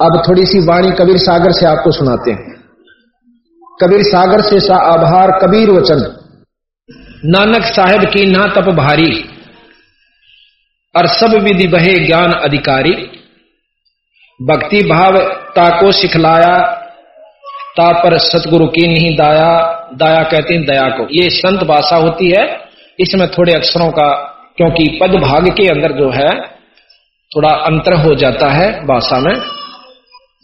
अब थोड़ी सी वाणी कबीर सागर से आपको सुनाते हैं। कबीर सागर से सा आभार कबीर वचन। नानक साहेब की ना तप भारी, और सब विधि बहे ज्ञान अधिकारी। भक्ति भाव ताको सिखलाया, ता पर सतगुरु की नहीं दाया दाया कहते हैं दया को। ये संत भाषा होती है, इसमें थोड़े अक्षरों का, क्योंकि पद भाग के अंदर जो है, थोड़ा अंतर हो जाता है भाषा में।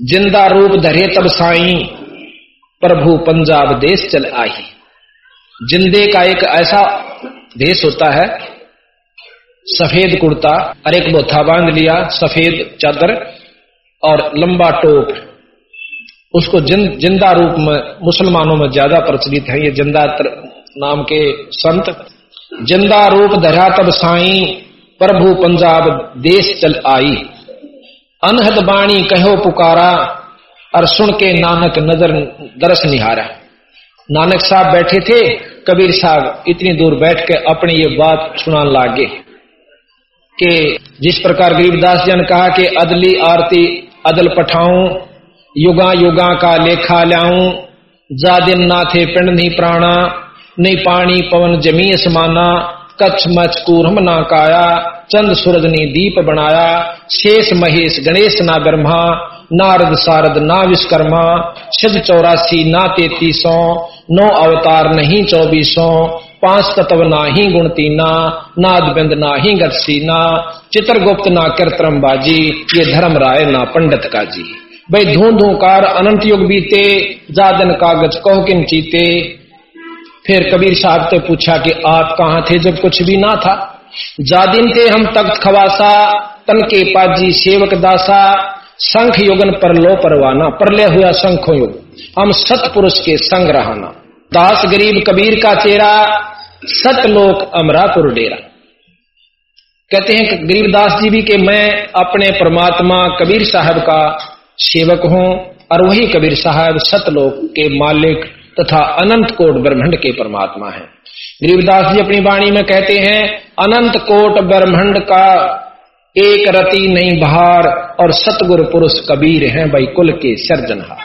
ज़िंदा रूप धरे तब साई प्रभु पंजाब देश चल आई जिंदे का एक ऐसा देश होता है सफ़ेद कुर्ता और एक बोथा बाँध लिया सफ़ेद चादर और लंबा टोप। उसको जिन, ज़िंदा रूप में मुसलमानों में ज़्यादा प्रचलित है ये ज़िंदा नाम के संत। ज़िंदा रूप धरा तब साई प्रभु पंजाब देश चल आई अनहद बाणी कहो पुकारा, और सुन के नानक नज़र दरस निहारा। नानक साहब बैठे थे, कबीर साहब इतनी दूर बैठ के अपनी ये बात सुना लागे, कि जिस प्रकार गरीबदास जी ने कहा कि अदली आरती अदल पठाऊं, युगा युगा का लेखा ल्याऊं जा दिन ना थे पिंड नहीं प्राणा, नहीं पानी पवन जमी समाना कच्छ मच कूरम ना काया, चंद सूरज ने दीप बनाया, शेष महेश गणेश ना ब्रह्मा, नारद सारद ना विश्वकर्मा, सिद्ध चौरासी ना तैतीसों, नौ अवतार नहीं चौबीसों, पाँच तत्व ना ही गुण तीना, नाद बिंद ना ही गतसीना चित्रगुप्त ना कृत्रम बाजी, ये धर्म राय ना पंडित का जी भाई धू कार अनंत युग बीते, जादन कागज़ कहो किन चीते फिर कबीर साहब से पूछा कि आप कहाँ थे जब कुछ भी ना था? जादिन थे हम तख्त खवासा तन के पाजी, सेवक दासा, संख युगन पर लो परवाना परले हुआ शंखो युग। हम सतपुरुष के संग रहाना। दास गरीब कबीर का चेहरा सतलोक अमरापुर डेरा। कहते हैं गरीबदास जी भी कि मैं अपने परमात्मा कबीर साहब का सेवक हूँ, और वही कबीर साहब सतलोक के मालिक तथा अनंत कोट ब्रह्मंड के परमात्मा है। गरीबदास जी अपनी वाणी में कहते हैं, अनंत कोट ब्रह्मंड का एक रति नहीं बहार और सतगुरु पुरुष कबीर हैं भाई कुल के सर्जनहार।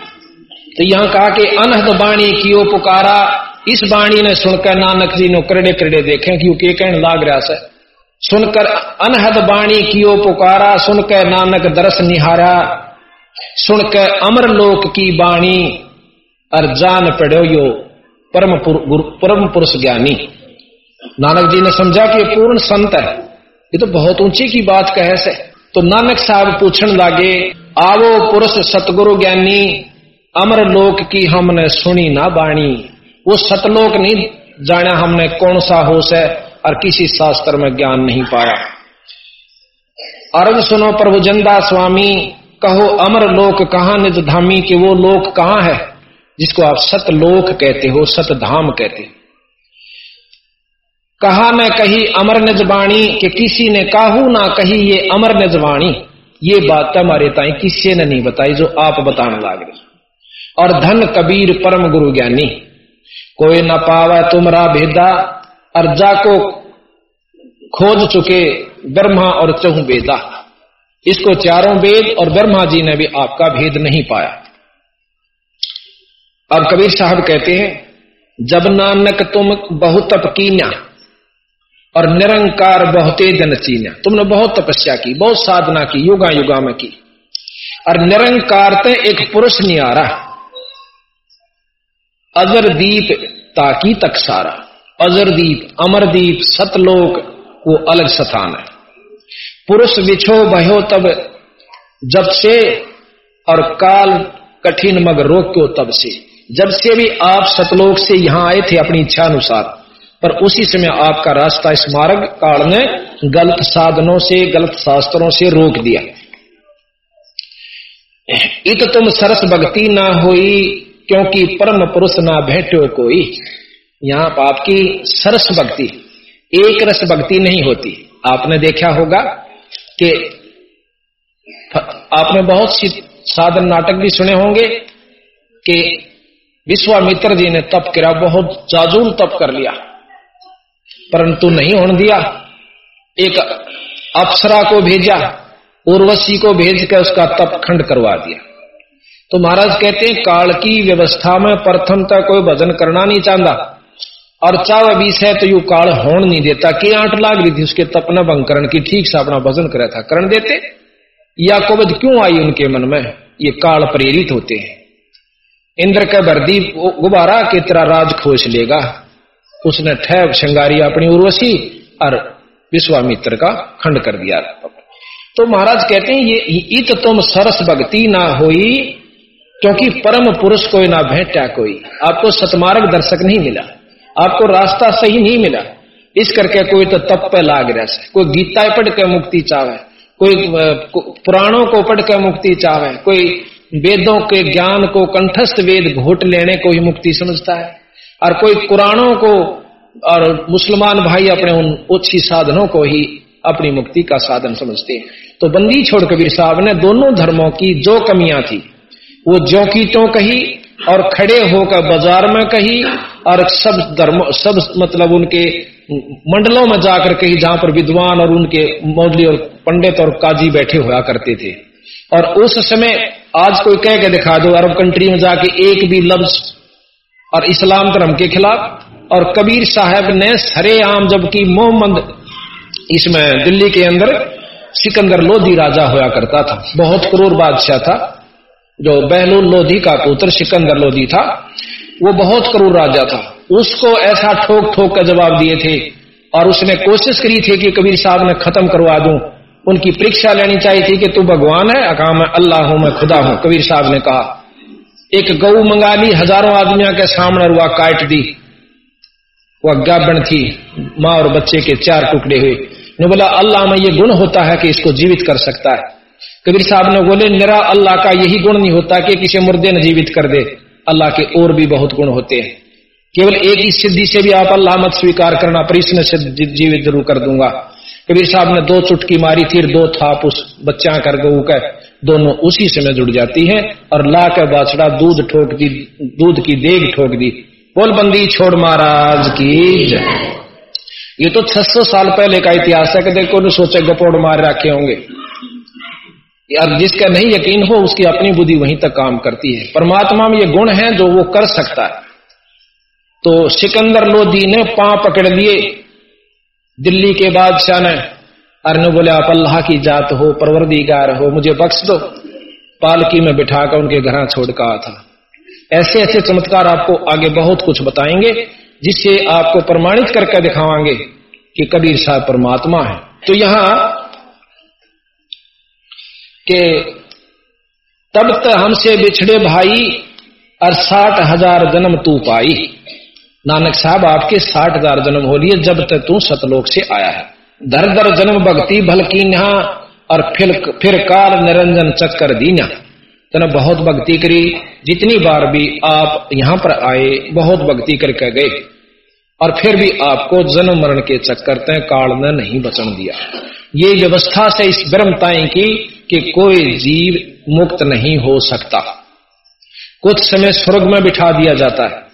तो यहाँ कहा कि अनहद बाणी की ओ पुकारा, इस बाणी ने सुनकर नानक जी ने करड़े करड़े देखे क्योंकि कहने लाग रहा से। सुनकर अनहद बाणी की ओ पुकारा, सुनकर नानक दरस निहारा, सुनकर अमर लोक की बाणी और जान पड़ो यो परम परम पुरुष ज्ञानी। नानक जी ने समझा कि पूर्ण संत है। ये तो बहुत ऊँची की बात कहे से। तो नानक साहब पूछन लागे, आवो पुरुष सतगुरु ज्ञानी, अमर लोक की हमने सुनी ना बाणी। वो सतलोक नहीं जाना हमने कौन सा होश है और किसी शास्त्र में ज्ञान नहीं पाया। अर्ज़ सुनो प्रभु जंदा स्वामी, कहो अमर लोक कहा निज धामी के वो लोक कहाँ है? जिसको आप सतलोक कहते हो, सतधाम कहते हो। कहा न कही अमर नजवाणी के किसी ने काहू ना कही ये अमर नजवाणी। ये बात हमारे ताई किसी ने नहीं बताई, जो आप बताने लाग रहे और धन कबीर परम गुरु ज्ञानी, कोई न पावा तुमरा भेदा और जाको खोज चुके ब्रह्मा और चहु वेदा इसको चारों वेद और ब्रह्मा जी ने भी आपका भेद नहीं पाया। अब कबीर साहब कहते हैं, जब नानक तुम बहुत तप कीन्या और निरंकार बहुते जन चीन्या। तुमने बहुत तपस्या की, बहुत साधना की, युगा युगा में की। और निरंकार ते एक पुरुष नहीं आ रहा अजर दीप ताकि तक सारा। अजरदीप, अमरदीप, सतलोक, वो अलग स्थान है। पुरुष विछो भयो तब जब से, और काल कठिन मग रोक्यो तब से। जब से भी आप सतलोक से यहाँ आए थे अपनी इच्छा अनुसार पर उसी समय आपका रास्ता इस मार्ग काल ने गलत साधनों से, गलत शास्त्रों से रोक दिया। इत तुम सरस भक्ति ना हुई, क्योंकि परम पुरुष ना भेटो कोई। यहाँ आपकी सरस भक्ति, एक रस भक्ति नहीं होती। आपने देखा होगा कि आपने बहुत सी साधन नाटक भी सुने होंगे कि विश्वामित्र जी ने तप किया, बहुत जाजूल तप कर लिया। परंतु नहीं होने दिया। एक अप्सरा को भेजा, उर्वशी को भेज कर उसका तप खंड करवा दिया। तो महाराज कहते हैं, काल की व्यवस्था में प्रथम तक कोई भजन करना नहीं चाहता। और चाव बीस है तो यू काल होन नहीं देता। कि आठ लाग रही थी, उसके तपना भंग करण की ठीक से अपना भजन करा था। करण देते? या कोविद क्यों आई उनके मन में? ये काल प्रेरित होते हैं। इंद्र का बर्दी गुब्बारा की तरह राज खोज लेगा। उसने ठहर श्रृंगारी अपनी उर्वशी और विश्वामित्र का खंड कर दिया। तो महाराज कहते हैं, ये इत तुम सरस भक्ति ना हुई, क्योंकि परम पुरुष कोई ना भेटा कोई। आपको सतमार्ग दर्शक नहीं मिला। आपको रास्ता सही नहीं मिला। इस करके कोई तो तप पे लाग रहा है। कोई गीता पढ़ के मुक्ति चाहे, कोई पुराणों को पढ़ के मुक्ति चाहे, कोई वेदों के ज्ञान को कंठस्थ वेद घोट लेने को ही मुक्ति समझता है। और कोई कुरानों को और मुसलमान भाई अपने उन ओछी साधनों को ही अपनी मुक्ति का साधन समझते हैं। तो बंदी छोड़ कबीर साहब ने दोनों धर्मों की जो कमियाँ थी, वो जो की तो कही और खड़े होकर बाज़ार में कही और सब धर्म, सब मतलब उनके मंडलों में जाकर कही, जहाँ पर विद्वान और उनके मौली और पंडित और काजी बैठे हुआ करते थे। और उस समय आज कोई कह के दिखा दो, अरब कंट्री में जाके एक भी लफ्ज और इस्लाम धर्म के खिलाफ, और कबीर साहब ने सरे आम जबकि मोहम्मद इसमें दिल्ली के अंदर सिकंदर लोधी राजा होया करता था। बहुत क्रूर बादशाह था, जो बहलूल लोधी का पुत्र सिकंदर लोधी था। वो बहुत क्रूर राजा था। उसको ऐसा ठोक ठोक का जवाब दिए थे, और उसने कोशिश करी थी कि कबीर साहब ने खत्म करवा दूँ। उनकी परीक्षा लेनी चाहिए थी कि तू भगवान है अका मैं अल्लाह हूँ, मैं खुदा हूँ, कबीर साहब ने कहा। एक गऊ मंगा ली, हज़ारों आदमियों के सामने रुआ काट दी। वह गाबन थी, माँ और बच्चे के चार टुकड़े हुए। ने बोला, अल्लाह में ये गुण होता है कि इसको जीवित कर सकता है। कबीर साहब ने बोले निरा अल्लाह का यही गुण नहीं होता कि किसी मुर्दे ने जीवित कर दे। अल्लाह के और भी बहुत गुण होते हैं। केवल एक ही सिद्धि से भी आप अल्लाह मत स्वीकार करना, पर इसने जीवित ज़रूर कर दूँगा। कबीर साहब ने दो चुटकी मारी थी दो थाप उस बच्चा कर गऊ का दोनों उसी समय जुड़ जाती हैं और ला कर बाछड़ा दूध ठोक दी दूध की देग ठोक दी बोल बंदी छोड़ महाराज की ये तो 600 साल पहले का इतिहास है कि देखो ने सोचे गपोड़ मार रखे होंगे। यार जिसका नहीं यकीन हो, उसकी अपनी बुद्धि वहीं तक काम करती है। परमात्मा में ये गुण है जो वो कर सकता है। तो सिकंदर लोधी ने पाँव पकड़ लिए दिल्ली के बादशाह ने अरने बोले, आप अल्लाह की जात हो, परवरदिगार हो, मुझे बख्श दो। पालकी में बिठाकर उनके घर छोड़ कहा था। ऐसे ऐसे चमत्कार आपको आगे बहुत कुछ बताएँगे, जिससे आपको प्रमाणित करके दिखावांगे कि कबीर साहब परमात्मा है। तो यहाँ के तब तक हमसे बिछड़े भाई और साठ हज़ार जन्म तू पाई। नानक साहब, आपके साठ हज़ार जन्म हो लिए जब तक तू सतलोक से आया है। दर दर जन्म भक्ति भलकी नहा, और फिर फिर काल निरंजन चक्कर दीना तेने बहुत भक्ति करी, जितनी बार भी आप यहाँ पर आए, बहुत भक्ति करके गए। और फिर भी आपको जन्म मरण के चक्कर तय काल ने नहीं बचन दिया। ये व्यवस्था से इस ब्रह्मताएँ की, कि कोई जीव मुक्त नहीं हो सकता। कुछ समय स्वर्ग में बिठा दिया जाता है।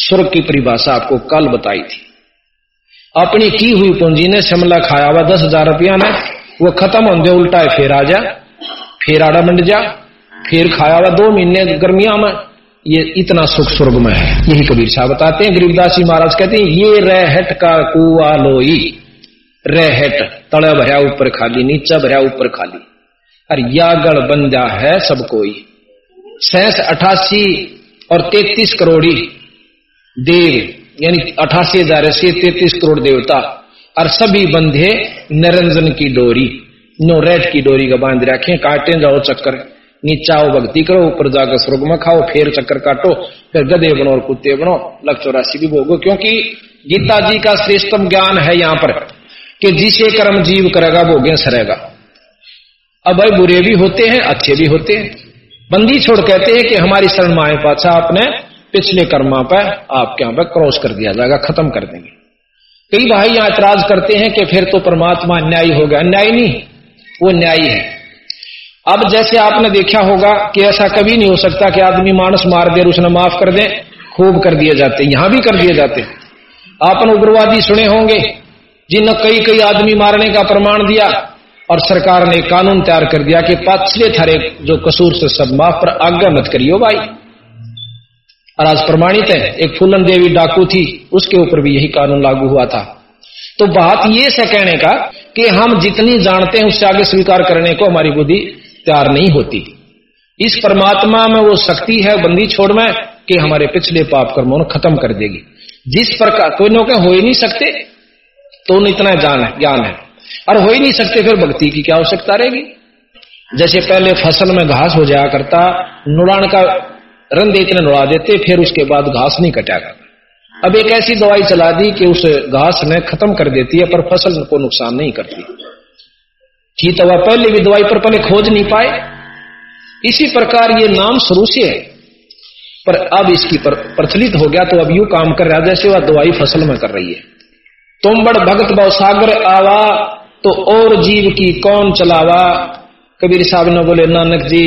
स्वर्ग की परिभाषा आपको कल बताई थी। अपनी की हुई पूंजी ने शिमला खाया हुआ दस हज़ार रुपया ने, वो खत्म होंगे उल्टा है, फिर आ जा, फिर आड़ा मंड जा, फिर खाया हुआ दो महीने गर्मिया में, ये इतना सुख स्वर्ग में है। यही कबीर साहब बताते हैं गरीबदास जी महाराज कहते हैं, ये रहट का कुआ लोई, रहट, तड़ा भरा ऊपर खाली, नीचा भरा ऊपर खाली। अरे और यागड़ बंदा है सब कोई। सैस अठासी और तैतीस करोड़ी। देव, यानी अठासी हज़ार से तैतीस करोड़ देवता, और सभी बंधे निरंजन की डोरी, नो रेड की डोरी का बाँध रखे, काटे, जाओ चक्कर। नीचा आओ, भक्ति करो, ऊपर जाकर स्वर्ग में खाओ, फिर चक्कर काटो, फिर गधे बनो और कुत्ते बनो। लक्ष्य चौरासी भी भोगो, क्योंकि गीता जी का श्रेष्ठतम ज्ञान है यहाँ पर, कि जिसे कर्म जीव करेगा, भोगे सरेगा। अब भाई, बुरे भी होते हैं, अच्छे भी होते हैं। बंदी छोड़ कहते हैं कि हमारी शरण माए पाचा आपने पिछले कर्मा पर आपके यहाँ पर क्रॉस कर दिया जाएगा, खत्म कर देंगे। कई भाई यहाँ ऐतराज करते हैं कि फिर तो परमात्मा न्यायी हो गया। न्याय नहीं, वो न्यायी है। अब जैसे आपने देखा होगा कि ऐसा कभी नहीं हो सकता कि आदमी मानस मार दे और उसने माफ़ कर दे, खूब कर दिए जाते, यहाँ भी कर दिए जाते। आपने उग्रवादी सुने होंगे जिन कई कई आदमी मारने का प्रमाण दिया और सरकार ने कानून तैयार कर दिया कि पिछले थारे जो कसूर से सब माफ़ पर आज्ञा मत करियो भाई। और आज प्रमाणित है, एक फूलन देवी डाकू थी, उसके ऊपर भी यही कानून लागू हुआ था। तो बात यह से कहने का कि हम जितनी जानते हैं, उससे आगे स्वीकार करने को हमारी बुद्धि तैयार नहीं होती। इस परमात्मा में वो शक्ति है, बंदी छोड़ में, कि हमारे पिछले पाप कर्मों को खत्म कर देगी। जिस प्रकार, कोई नौके हो ही नहीं सकते तो उन्हें इतना जान है, ज्ञान है। और हो ही नहीं सकते फिर भक्ति की क्या आवश्यकता रहेगी? जैसे पहले फ़सल में घास हो जाया करता नुड़ान का रंग इतने नुड़ा देते फिर उसके बाद घास नहीं कटा करता अब एक ऐसी दवाई चला दी कि उस घास ने खत्म कर देती है पर फ़सल को नुकसान नहीं करती। थी तो वह पहले भी दवाई पर पहले खोज नहीं पाए। इसी प्रकार ये नाम शुरू से है। पर अब इसकी पर, प्रचलित हो गया तो अब यू काम कर रहा जैसे वह दवाई फ़सल में कर रही है। तुम बड़ भगत बहु सागर आवा तो और जीव की कौन चलावा? कबीर साहब ने बोले, नानक जी,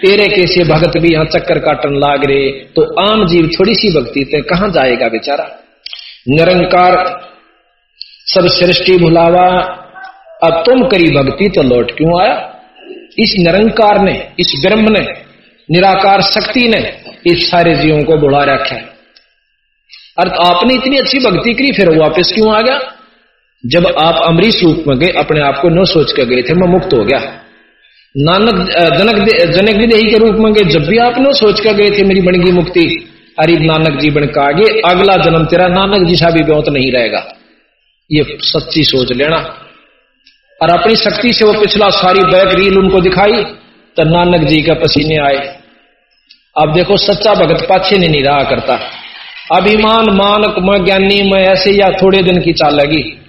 तेरे कैसे भगत भी यहाँ चक्कर काटन लाग रहे तो आम जीव थोड़ी सी भक्ति थे कहा जाएगा बेचारा? निरंकार सब सृष्टि भुलावा, अब तुम करी भक्ति तो लौट क्यों आया? इस निरंकार ने, इस ब्रह्म ने, निराकार शक्ति ने इस सारे जीवों को बुला रखा है। और आपने इतनी अच्छी भक्ति करी, फिर वापस क्यों आ गया? जब आप अमरीश रूप में गए, अपने आप को न सोच कर गए थे, मैं मुक्त हो गया। नानक जनक जनक विदेही के रूप में गए। जब भी आपने सोच कर गए थे, मेरी बनगी मुक्ति, अरे नानक जी बन का आगे, अगला जन्म तेरा नानक जी सा भी ब्योत नहीं रहेगा। ये सच्ची सोच लेना। और अपनी शक्ति से वो पिछला सारी बैक रील उनको दिखाई तो नानक जी का पसीने आए। अब देखो, सच्चा भगत पाछे नहीं रहा करता। अभिमान, मानक, मैं ज्ञानी, मैं ऐसे या थोड़े दिन की चाल लगी।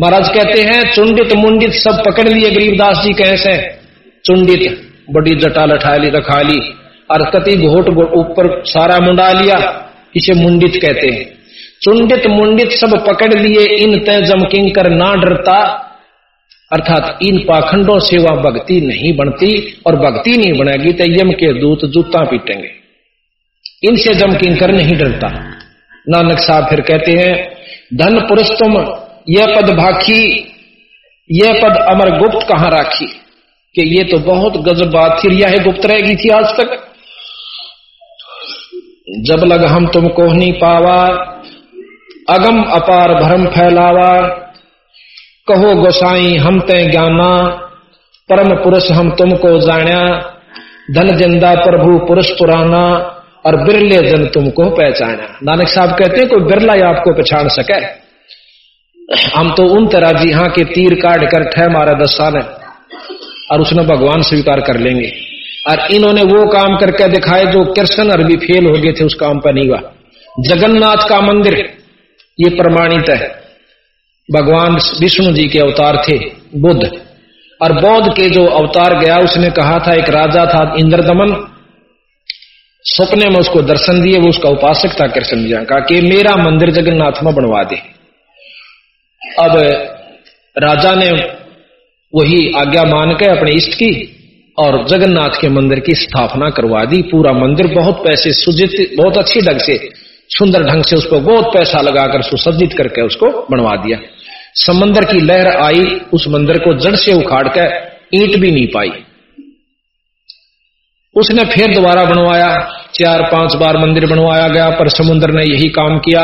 महाराज कहते हैं, चुंडित मुंडित सब पकड़ लिए, गरीबदास जी कैसे चुंडित, बड़ी जटा लठा ली रखा ली और कति घोट ऊपर सारा मुंडा लिया, इसे मुंडित कहते हैं। चुंडित मुंडित सब पकड़ लिए, इन तय जमकिंग कर ना डरता। अर्थात इन पाखंडों से वह भक्ति नहीं बनती, और भक्ति नहीं बनेगी तो यम के दूत जूता पीटेंगे। इनसे जमकिंग कर नहीं डरता। नानक साहब फिर कहते हैं, धन पुरुष तुम, यह पद भाखी, यह पद अमर गुप्त कहाँ राखी? कि ये तो बहुत गजब बात थी रिया है गुप्त रहेगी थी आज तक। जब लग हम तुमको नहीं पावा, अगम अपार भरम फैलावा। कहो गोसाई, हम ते ज्ञाना, परम पुरुष हम तुमको जाण्या। धन ज़िंदा प्रभु पुरुष पुराना और बिरले जन तुमको पहचाना। नानक साहब कहते हैं, कोई बिरला ही आपको पहचान सके? हम तो उन तरह जी हाँ के तीर काट कर ठह मारा दस्ता ने और उसने भगवान स्वीकार कर लेंगे। और इन्होंने वो काम करके दिखाए जो कृष्ण अरबी फेल हो गए थे, उस काम पर नहीं हुआ। जगन्नाथ का मंदिर, ये प्रमाणित है। भगवान विष्णु जी के अवतार थे, बुद्ध। और बौद्ध के जो अवतार गया, उसने कहा था, एक राजा था इंद्रदमन। सपने में उसको दर्शन दिए, वो उसका उपासक था कृष्ण जी का कि मेरा मंदिर जगन्नाथ में बनवा दे। अब राजा ने वही आज्ञा मान के अपने इष्ट की और जगन्नाथ के मंदिर की स्थापना करवा दी। पूरा मंदिर बहुत पैसे सुजित, बहुत अच्छी ढंग से, सुंदर ढंग से उसको बहुत पैसा लगाकर सुसज्जित करके उसको बनवा दिया। समंदर की लहर आई, उस मंदिर को जड़ से उखाड़ कर ईट भी नहीं पाई। उसने फिर दोबारा बनवाया, चार पाँच बार मंदिर बनवाया गया, पर समुद्र ने यही काम किया।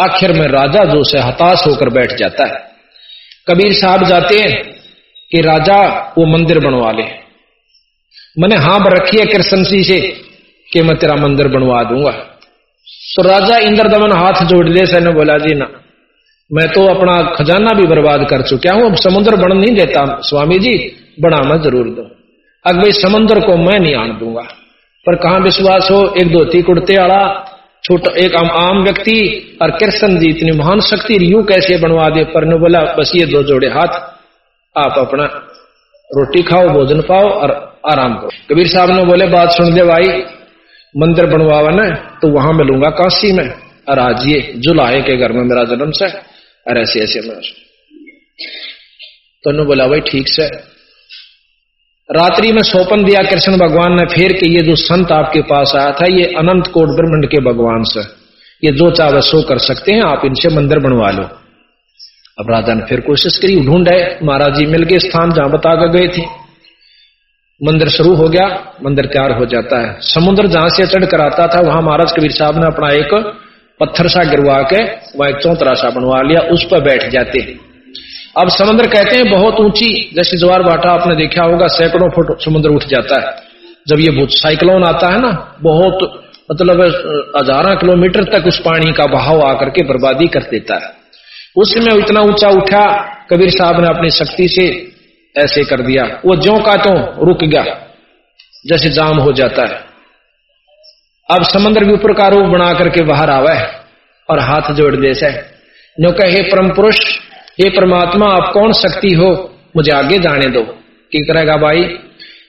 आखिर में राजा जो से हताश होकर बैठ जाता है। कबीर साहब जाते हैं कि राजा वो मंदिर बनवा ले। मैंने हाँ रखी है कृष्ण सी से कि मैं तेरा मंदिर बनवा दूँगा। तो राजा इंद्र दमन हाथ जोड़ ले सैने बोला जी ना मैं तो अपना खजाना भी बर्बाद कर चुका हूँ अब समुद्र बन नहीं देता स्वामी जी बना मैं ज़रूर दो। अब भाई समुद्र को मैं नहीं आन दूँगा। पर कहा विश्वास हो एक धोती कुर्ते वाला छोटा एक आम, आम व्यक्ति और कृष्ण जी इतनी महान शक्ति यू कैसे बनवा दे? पर बोला बस ये दो जोड़े हाथ आप अपना रोटी खाओ, भोजन पाओ और आराम करो। कबीर साहब ने बोले, बात सुन दे भाई, मंदिर बनवावा ना तो वहाँ मिलूँगा काशी में। और आज ये जुलाहे के घर में मेरा जन्म से और ऐसे ऐसे मैं। तो बोला, भाई ठीक से। रात्रि में सौपन दिया कृष्ण भगवान ने, फिर कि ये जो संत आपके पास आया था, ये अनंत कोट ब्रह्मंड के भगवान से। ये जो चाहे सो कर सकते हैं, आप इनसे मंदिर बनवा लो। अब राजा ने फिर कोशिश करी, ढूंढे, महाराज जी मिल गए स्थान जहाँ बता कर गए थे। मंदिर शुरू हो गया, मंदिर तैयार हो जाता है। समुद्र जहाँ से चढ़ कर आता था, वहाँ महाराज कबीर साहब ने अपना एक पत्थर सा गिरवा के, वहाँ एक चौतरा सा बनवा लिया, उस पर बैठ जाते। हैं अब समुद्र कहते हैं, बहुत ऊँची, जैसे ज्वार बाटा आपने देखा होगा, सैकड़ों फुट समुद्र उठ जाता है। जब ये साइक्लोन आता है ना, बहुत मतलब हजारा किलोमीटर तक उस पानी का बहाव आकर के बर्बादी कर देता है। उसमें इतना ऊँचा उठा, कबीर साहब ने अपनी शक्ति से ऐसे कर दिया। वो जो का तो रुक गया, जैसे जाम हो जाता है। अब समुद्र के ऊपर का रूप बना करके बाहर आवे और हाथ जोड़ दे से। नो कहे परम पुरुष हे परमात्मा, आप कौन शक्ति हो? मुझे आगे जाने दो। की करेगा भाई,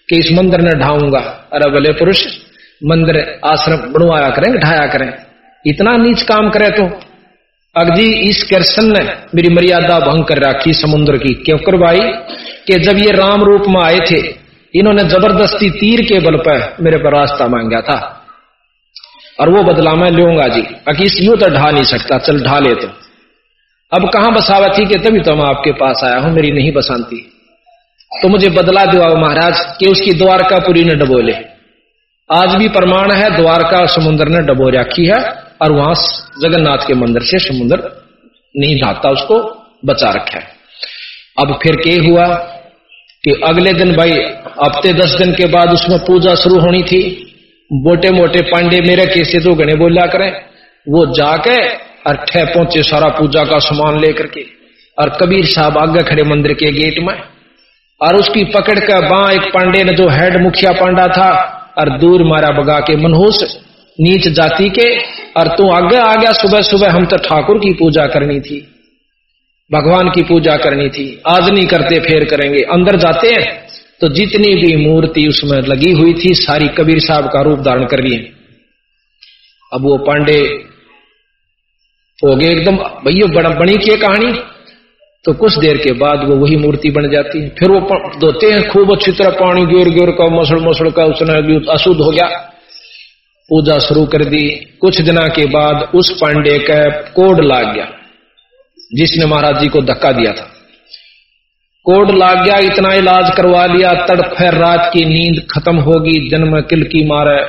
कि इस मंदिर ने ढाऊँगा। अरे भले पुरुष, मंदिर आश्रम बनवाया करें, ढाया करें। इतना नीच काम करे तो। अगजी इस कृष्ण ने मेरी मर्यादा भंग कर रखी समुद्र की। क्यों कर भाई कि जब ये राम रूप में आए थे, इन्होंने ज़बरदस्ती तीर के बल पर मेरे पर रास्ता मांगा था। और वो बदला मैं लूँगा जी। अकीस यू तो ढा नहीं सकता। चल, ढा ले तो। अब कहाँ बसावा थी कि तभी तो मैं आपके पास आया हूँ, मेरी नहीं बसानती तो मुझे बदला दिवा महाराज, कि उसकी द्वारकापुरी ने डबोले आज भी प्रमाण है, द्वारका समुद्र ने डबो रखी है। और वहाँ जगन्नाथ के मंदिर से समुद्र नहीं ढाता उसको बचा रखा है। अब फिर के हुआ कि अगले दिन भाई, हफ़्ते दस दिन के बाद उसमें पूजा शुरू होनी थी। मोटे मोटे पांडे मेरे कैसे तो गणे बोला करें, वो जाके और ठह पहुँचे सारा पूजा का सामान लेकर के। और कबीर साहब आगे खड़े मंदिर के गेट में। और उसकी पकड़ कर बां एक पांडे ने जो हेड मुखिया पांडा था, और दूर मारा बगा के मनहूस नीच जाति के, और तू आगे आ गया, सुबह सुबह हम तो ठाकुर की पूजा करनी थी, भगवान की पूजा करनी थी, आज नहीं करते, फेर करेंगे। अंदर जाते हैं तो जितनी भी मूर्ति उसमें लगी हुई थी, सारी कबीर साहब का रूप धारण कर लिए। अब वो पांडे हो गए एकदम, भैया, बड़ा बनी की कहानी। तो कुछ देर के बाद वो वही मूर्ति बन जाती है। फिर वो धोते हैं, खूब अच्छी तरह पानी गिर गिर का मसड़ मसड़ का, उसने अशुद्ध हो गया। पूजा शुरू कर दी। कुछ दिना के बाद उस पांडे का कोड लाग गया, जिसने महाराज जी को धक्का दिया था। कोड लाग गया, इतना इलाज करवा लिया तड़फे रात की नींद खत्म होगी, जन्म किल की मारे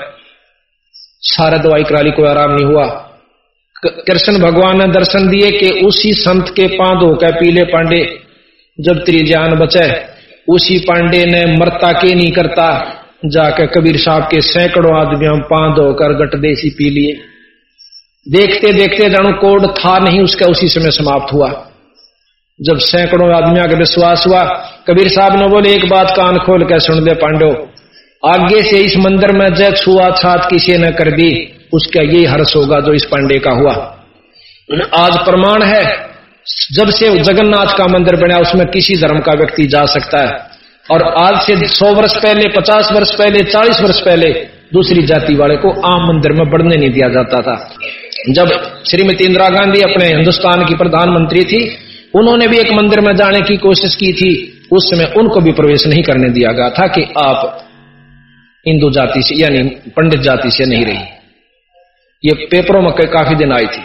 सारे दवाई करा ली, कोई आराम नहीं हुआ। कृष्ण भगवान ने दर्शन दिए कि उसी संत के पाँव धोकर पीले पांडे। जब तेरी जान बचे, उसी पांडे ने मरता के नहीं करता। जाकर कबीर साहब के सैकड़ों आदमियों पाँव धोकर गट देसी पी लिए। देखते देखते जानो कोड था नहीं, उसका उसी समय समाप्त हुआ। जब सैकड़ों आदमियों का विश्वास हुआ, कबीर साहब ने बोले, एक बात कान खोल कर सुन दे पांडो, आगे से इस मंदिर में जय छुआ छात किसी ने कर दी, उसका यही हर्ष होगा जो इस पांडे का हुआ। आज प्रमाण है, जब से जगन्नाथ का मंदिर बना, उसमें किसी धर्म का व्यक्ति जा सकता है। और आज से सौ वर्ष पहले, पचास वर्ष पहले, चालीस वर्ष पहले दूसरी जाति वाले को आम मंदिर में बढ़ने नहीं दिया जाता था। जब श्रीमती इंदिरा गांधी अपने हिंदुस्तान की प्रधानमंत्री थी, उन्होंने भी एक मंदिर में जाने की कोशिश की थी, उस समय उनको भी प्रवेश नहीं करने दिया गया था कि आप हिंदू जाति से, यानी पंडित जाति से नहीं रही। ये पेपरों में काफ़ी दिन आई थी।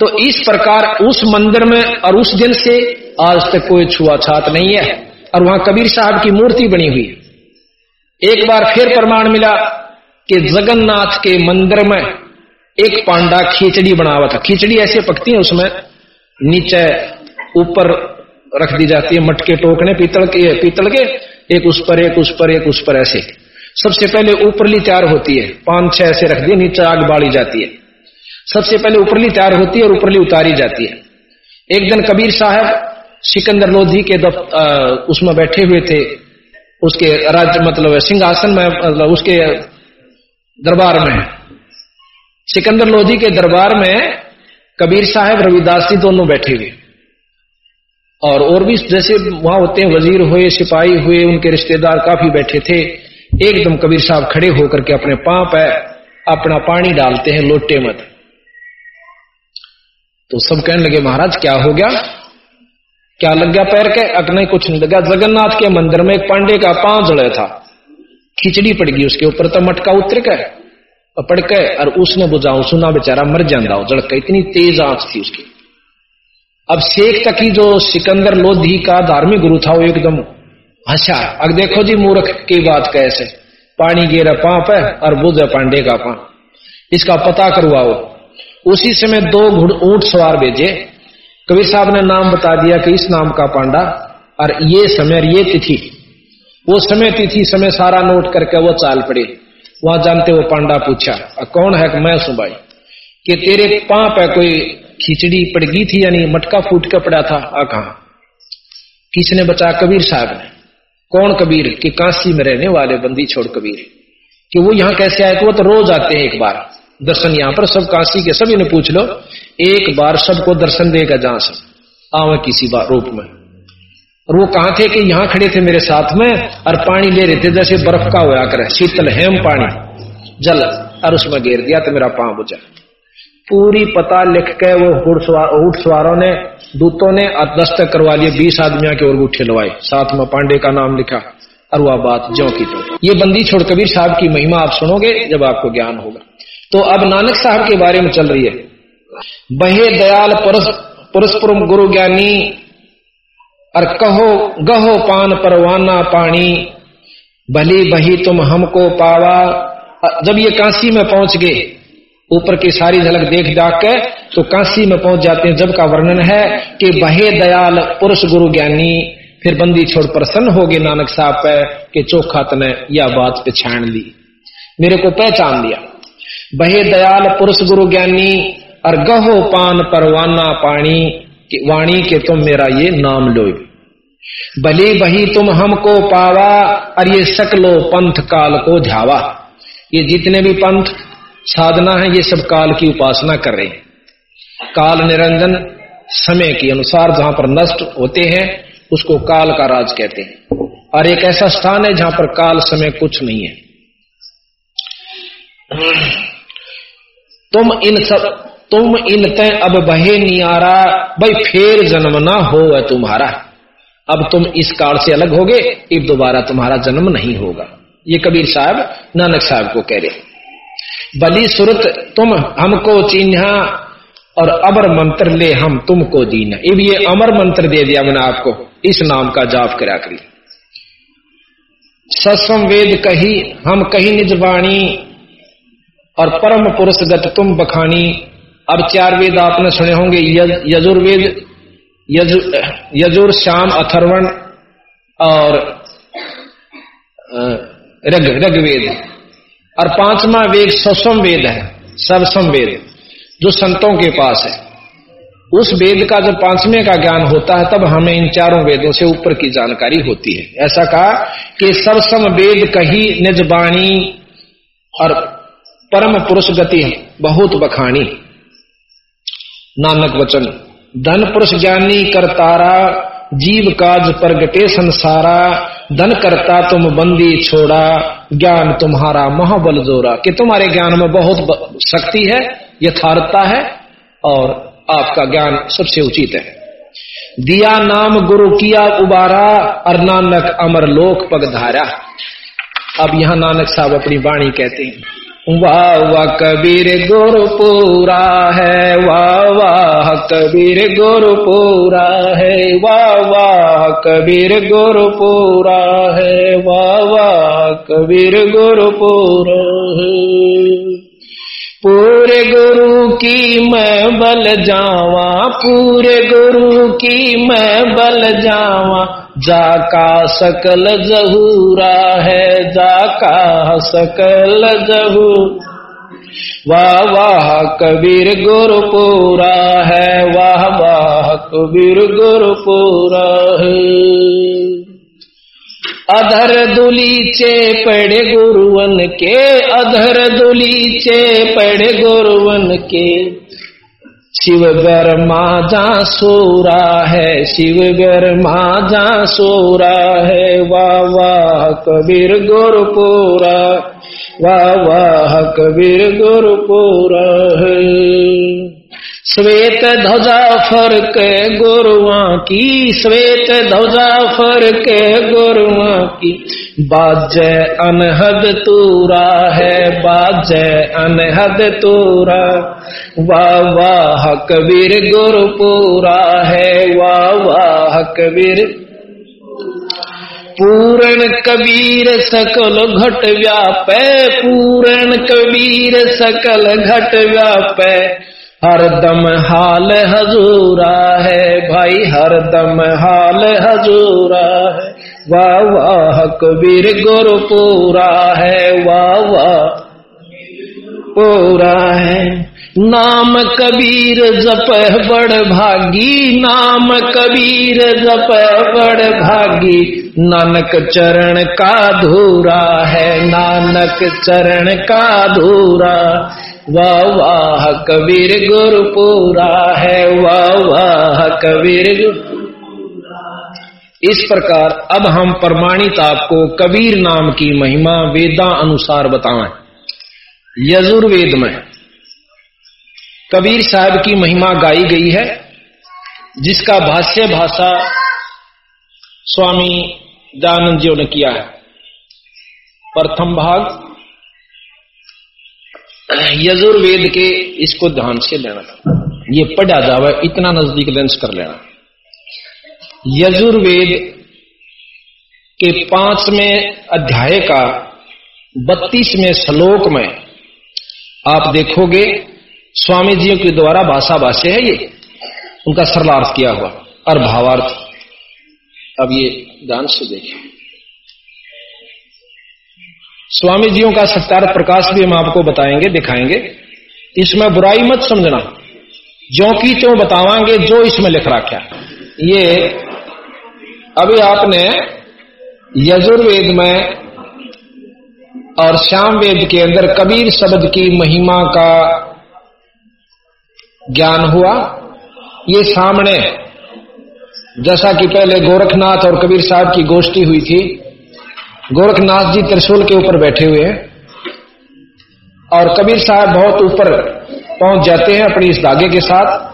तो इस प्रकार उस मंदिर में और उस दिन से आज तक कोई छुआछात नहीं है। और वहाँ कबीर साहब की मूर्ति बनी हुई एक बार फिर प्रमाण मिला कि जगन्नाथ के मंदिर में एक पांडा खिचड़ी बना हुआ था। खिचड़ी ऐसे पकती है, उसमें नीचे ऊपर रख दी जाती है, मटके टोकने, पीतल के पीतल के, एक उस पर, एक उस पर, एक उस पर ऐसे। सबसे पहले ऊपरली तैयार होती है, पाँच छह ऐसे रख दिए, नीचे आग बाड़ी जाती है। सबसे पहले ऊपरली तैयार होती है और ऊपरली उतारी जाती है। एक दिन कबीर साहब सिकंदर लोधी के आ, उसमें बैठे हुए थे। उसके राज्य मतलब सिंहासन में मतलब उसके दरबार में। सिकंदर लोधी के दरबार में कबीर साहब रविदास जी दोनों बैठे हुए। और और भी जैसे वहाँ होते हैं वज़ीर हुए सिपाही हुए उनके रिश्तेदार काफ़ी बैठे थे। एकदम कबीर साहब खड़े होकर के अपने पाँव पे अपना पानी डालते हैं लोटे मत। तो सब कहने लगे महाराज क्या हो गया? क्या लग गया पैर के? अक नहीं, कुछ नहीं लगा। जगन्नाथ के मंदिर में एक पांडे का पाँव जड़े था। खिचड़ी पड़ गई उसके ऊपर तो मटका उतर के पड़ के, और उसने बुझाओ सुना बेचारा मर जाता जड़का। इतनी तेज आँख थी उसकी। अब शेख तकी जो सिकंदर लोधी का धार्मिक गुरु था, वो एकदम हंसा अब देखो जी, मूर्ख की बात कैसे? पानी गेरा पाप है, और बुझ पांडे का पाँव इसका पता करवाओ। उसी समय दो घुड़ ऊँट सवार भेजे। कबीर साहब ने नाम बता दिया कि इस नाम का पांडा, और ये समय ये तिथि, वो समय तिथि, समय सारा नोट करके वो चाल पड़े। वहाँ जानते वो पांडा पूछा कौन है? कि मैं सुबाई कि तेरे पां पे कोई खिचड़ी पड़ गई थी यानी मटका फूट के पड़ा था, आ कहा? किसने बचा कबीर साहब ने। कौन कबीर? कि काशी में रहने वाले बंदी छोड़ कबीर। कि वो यहाँ कैसे आए? कि वो तो रोज आते हैं एक बार। दर्शन यहाँ पर, सब काशी के सभी ने पूछ लो। एक बार सबको दर्शन देगा जहाँ से। आवे किसी बार रूप में। और वो कहा थे कि यहाँ खड़े थे मेरे साथ में, और पानी ले रहे थे, जैसे बर्फ़ का होया करे, शीतल हेम पानी। जल, और उसमें घेर दिया तो मेरा पाँव बुझा। पूरी पता लिख के वो ऊट सवारों ने, दूतों ने, और दस्तक करवा लिए, बीस आदमियों के और गुठे लवाए। साथ में पांडे का नाम लिखा वह बात ज्यो की तो ये बंदी छोड़ कबीर साहब की महिमा आप सुनोगे, जब आपको ज्ञान होगा। तो अब नानक साहब के बारे में चल रही है। बहे दयाल पुरस्पुर गुरु ज्ञानी, और कहो, गहो पान परवाना पानी भली बही तुम हमको पावा। जब ये काशी में पहुँच गए, ऊपर की सारी झलक देख डाक के तो काशी में पहुँच जाते हैं। जब का वर्णन है कि बहे दयाल पुरुष गुरु ज्ञानी, फिर बंदी छोड़ प्रसन्न हो गए नानक साहब पे कि चोखा तने यह बात पहचान ली। मेरे को पहचान लिया। बहे दयाल पुरुष गुरु ज्ञानी और गहो पान परवाना पानी वाणी के तुम मेरा ये नाम लो भले बही तुम हमको पावा और ये सकलो पंथ काल को ध्यावा। ये जितने भी पंथ साधना है, ये सब काल की उपासना कर रहे हैं। काल निरंजन समय के अनुसार जहाँ पर नष्ट होते हैं, उसको काल का राज कहते हैं। और एक ऐसा स्थान है जहाँ पर काल समय कुछ नहीं है। तुम इन सब तुम इन तय अब बहे नियारा, भाई फेर जन्म ना हो तुम्हारा। अब तुम इस काल से अलग होगे अब दोबारा तुम्हारा जन्म नहीं होगा। ये कबीर साहब, नानक साहब को कह रहे बली सुरत, तुम हमको चिन्ह, और अमर मंत्र ले हम तुमको दीना। अब ये अमर मंत्र दे दिया मैंने आपको, इस नाम का जाप करा करी। सत्सम वेद कही, हम कही निजवाणी और परम पुरुष गत तुम बखानी। अब चार वेद आपने सुने होंगे यजुर्वेद यजुर, श्याम, अथर्वण और रग, रगवेद। और पांचवा वेद ससम वेद है सबसम वेद, जो संतों के पास है। उस वेद का जब पाँचवें का ज्ञान होता है, तब हमें इन चारों वेदों से ऊपर की जानकारी होती है। ऐसा कहा कि सबसम वेद कही निजबाणी और परम पुरुष गति बहुत बखानी नानक वचन, धन पुरुष ज्ञानी करतारा, जीव काज प्रगटे संसारा, धन करता तुम बंदी छोड़ा, ज्ञान तुम्हारा महाबल जोरा। कि तुम्हारे ज्ञान में बहुत शक्ति है, यथार्थता है, और आपका ज्ञान सबसे उचित है। दिया नाम गुरु किया उबारा, और नानक अमर लोक पगधारा अब यहाँ नानक साहब अपनी वाणी कहते हैं। वाह वाह, कबीर गुरुपुरा है। वाह वाह, कबीर गुरुपुरा है। वाह वाह, कबीर गुरुपुरा है। वाह वाह, कबीर गुरुपुरा है। पूरे गुरु की मैं बल जावा, पूरे गुरु की मैं बल जावा। जाका सकल जहूरा है जाका सकल जहू। वाह वाह, कबीर गुरुपुरा है, वाह वाह, कबीर गुरुपुरा है। अधर दुलीचे पड़े गुरुवन के, अधर दुलीचे पड़े गुरुवन के। शिव बर्मा जा सोरा है, शिव बर्मा जा सोरा है। वाह वाह, कबीर गुरुपुरा, वाह वाह, कबीर गुरुपुरा है। श्वेत ध्वजा फर के गुरुआ की, श्वेत ध्वजा फर के गुरुआ की। बाजय अनहद तूरा है बाजय अनहद तूरा। वाह वाह कबीर गुरुपुरा है, वाह वाह कबीर पूरण कबीर सकल घट व्यापै पूरण कबीर सकल घट व्यापै। हरदम हाल हजूरा है, भाई हरदम हाल हजूरा है। वाह वाह, कबीर गुरु पूरा है, वाह वाह, पूरा है। नाम कबीर जप बड़ भागी, नाम कबीर जप बड़ भागी। नानक चरण का धूरा है, नानक चरण का धूरा वाह वाह, कबीर गुरुपुरा है, वाह वाह, कबीर इस प्रकार अब हम प्रमाणित आपको कबीर नाम की महिमा वेदा अनुसार बताएँ। यजुर्वेद में कबीर साहब की महिमा गाई गई है, जिसका भाष्य भाषा स्वामी दयानंद जी ने किया है। प्रथम भाग यजुर्वेद के इसको ध्यान से लेना। ये पढ़ा जावा, इतना नज़दीक लेंस कर लेना। यजुर्वेद के पाँचवें अध्याय का, बत्तीसवें श्लोक में आप देखोगे स्वामी जी के द्वारा भाषा भाष्य है ये। उनका सरलार्थ किया हुआ और भावार्थ अब ये ध्यान से देखिए स्वामी जियों का सत्यार्थ प्रकाश भी हम आपको बताएँगे, दिखाएँगे। इसमें बुराई मत समझना। जो की त्यों बतावांगे, जो इसमें लिख रखा ये अभी आपने यजुर्वेद में और श्याम वेद के अंदर कबीर शब्द की महिमा का ज्ञान हुआ। ये सामने, जैसा कि पहले गोरखनाथ और कबीर साहब की गोष्ठी हुई थी गोरखनाथ जी त्रिशूल के ऊपर बैठे हुए हैं और कबीर साहब बहुत ऊपर पहुँच जाते हैं अपनी इस धागे के साथ।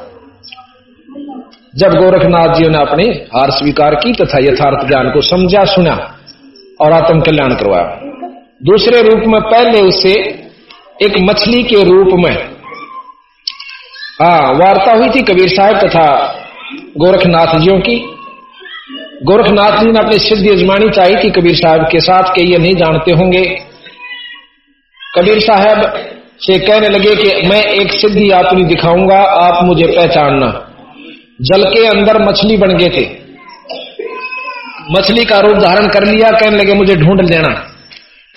जब गोरखनाथ जी ने अपनी हार स्वीकार की तथा यथार्थ ज्ञान को समझा, सुना और आत्म कल्याण करवाया। दूसरे रूप में पहले उसे एक मछली के रूप में हाँ वार्ता हुई थी कबीर साहब तथा गोरखनाथ जियों की। गोरखनाथ जी ने अपनी सिद्धि अजमानी चाहिए थी कबीर साहब के साथ के ये नहीं जानते होंगे। कबीर साहब से कहने लगे कि मैं एक सिद्धि आपनी दिखाऊँगा, आप मुझे पहचानना। जल के अंदर मछली बन गए थे। मछली का रूप धारण कर लिया, कहने लगे मुझे ढूंढ लेना।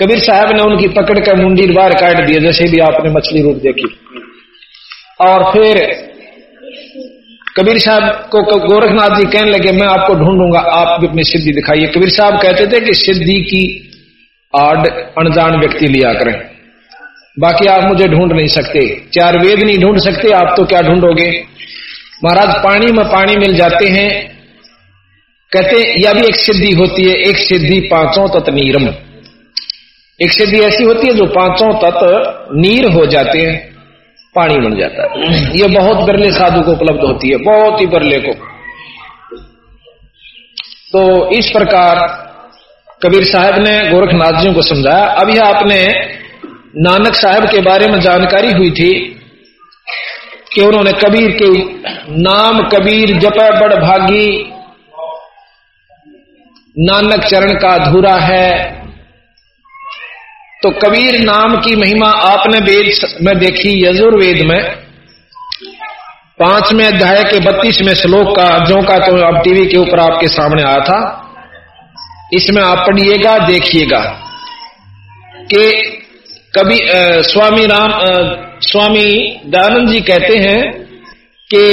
कबीर साहब ने उनकी पकड़ कर मुंडी बाहर काट दिया, जैसे भी आपने मछली रूप देखी। और फिर कबीर साहब को गोरखनाथ जी कहने लगे, मैं आपको ढूंढूँगा, आप भी अपनी सिद्धि दिखाइए। कबीर साहब कहते थे कि सिद्धि की आड अनजान व्यक्ति लिया करें। बाकी आप मुझे ढूंढ नहीं सकते। चार वेद नहीं ढूंढ सकते, आप तो क्या ढूंढोगे? महाराज, पानी में पानी मिल जाते हैं। कहते, यह भी एक सिद्धि होती है, एक सिद्धि पाँचों तत् नीरम। एक सिद्धि ऐसी होती है जो पाँचों तत्व नीर हो जाते हैं। पानी बन जाता है। ये बहुत बिरले साधु को उपलब्ध होती है, बहुत ही बिरले को। तो इस प्रकार कबीर साहब ने गोरखनाथ जी को समझाया। अभी आपने नानक साहब के बारे में जानकारी हुई थी कि उन्होंने कबीर के नाम कबीर जप बड़ भागी। नानक चरण का अधूरा है। तो कबीर नाम की महिमा आपने वेद में देखी, यजुर्वेद में। पाँचवें अध्याय के बत्तीसवें श्लोक का, जो का तो अब टीवी के ऊपर आपके सामने आया था। इसमें आप पढ़िएगा, देखिएगा कि कभी स्वामी राम स्वामी दयानंद जी कहते हैं कि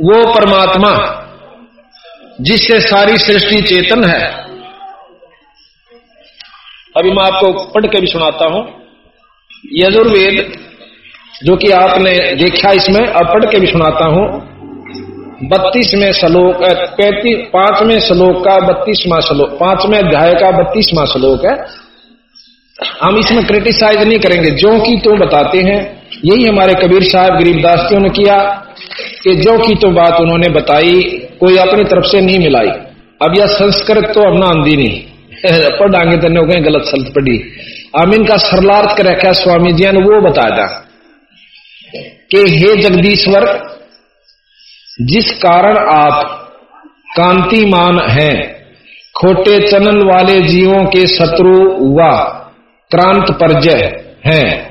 वो परमात्मा, जिससे सारी सृष्टि चेतन है अभी मैं आपको पढ़ के भी सुनाता हूँ। यजुर्वेद, जो कि आपने देखा इसमें अब पढ़ के भी सुनाता हूँ। बत्तीसवें श्लोक पैंतीस पाँचवें श्लोक का बत्तीसवा श्लोक, पाँचवें अध्याय का बत्तीसवा श्लोक है। हम इसमें क्रिटिसाइज नहीं करेंगे। जो की तो बताते हैं, यही हमारे कबीर साहब गरीबदास जी ने किया कि जो की तो बात उन्होंने बताई, कोई अपनी तरफ़ से नहीं मिलाई। अब यह संस्कृत तो अपना आंदी नहीं। पढ़ डांगे कहीं गए गलत शब्द पढ़ी। हम इनका सरलार्थ कर रखा स्वामी जी ने वो बता दा कि हे जगदीश्वर, जिस कारण आप कांतिमान हैं, खोटे चनन वाले जीवों के शत्रु व क्रांत परजय हैं।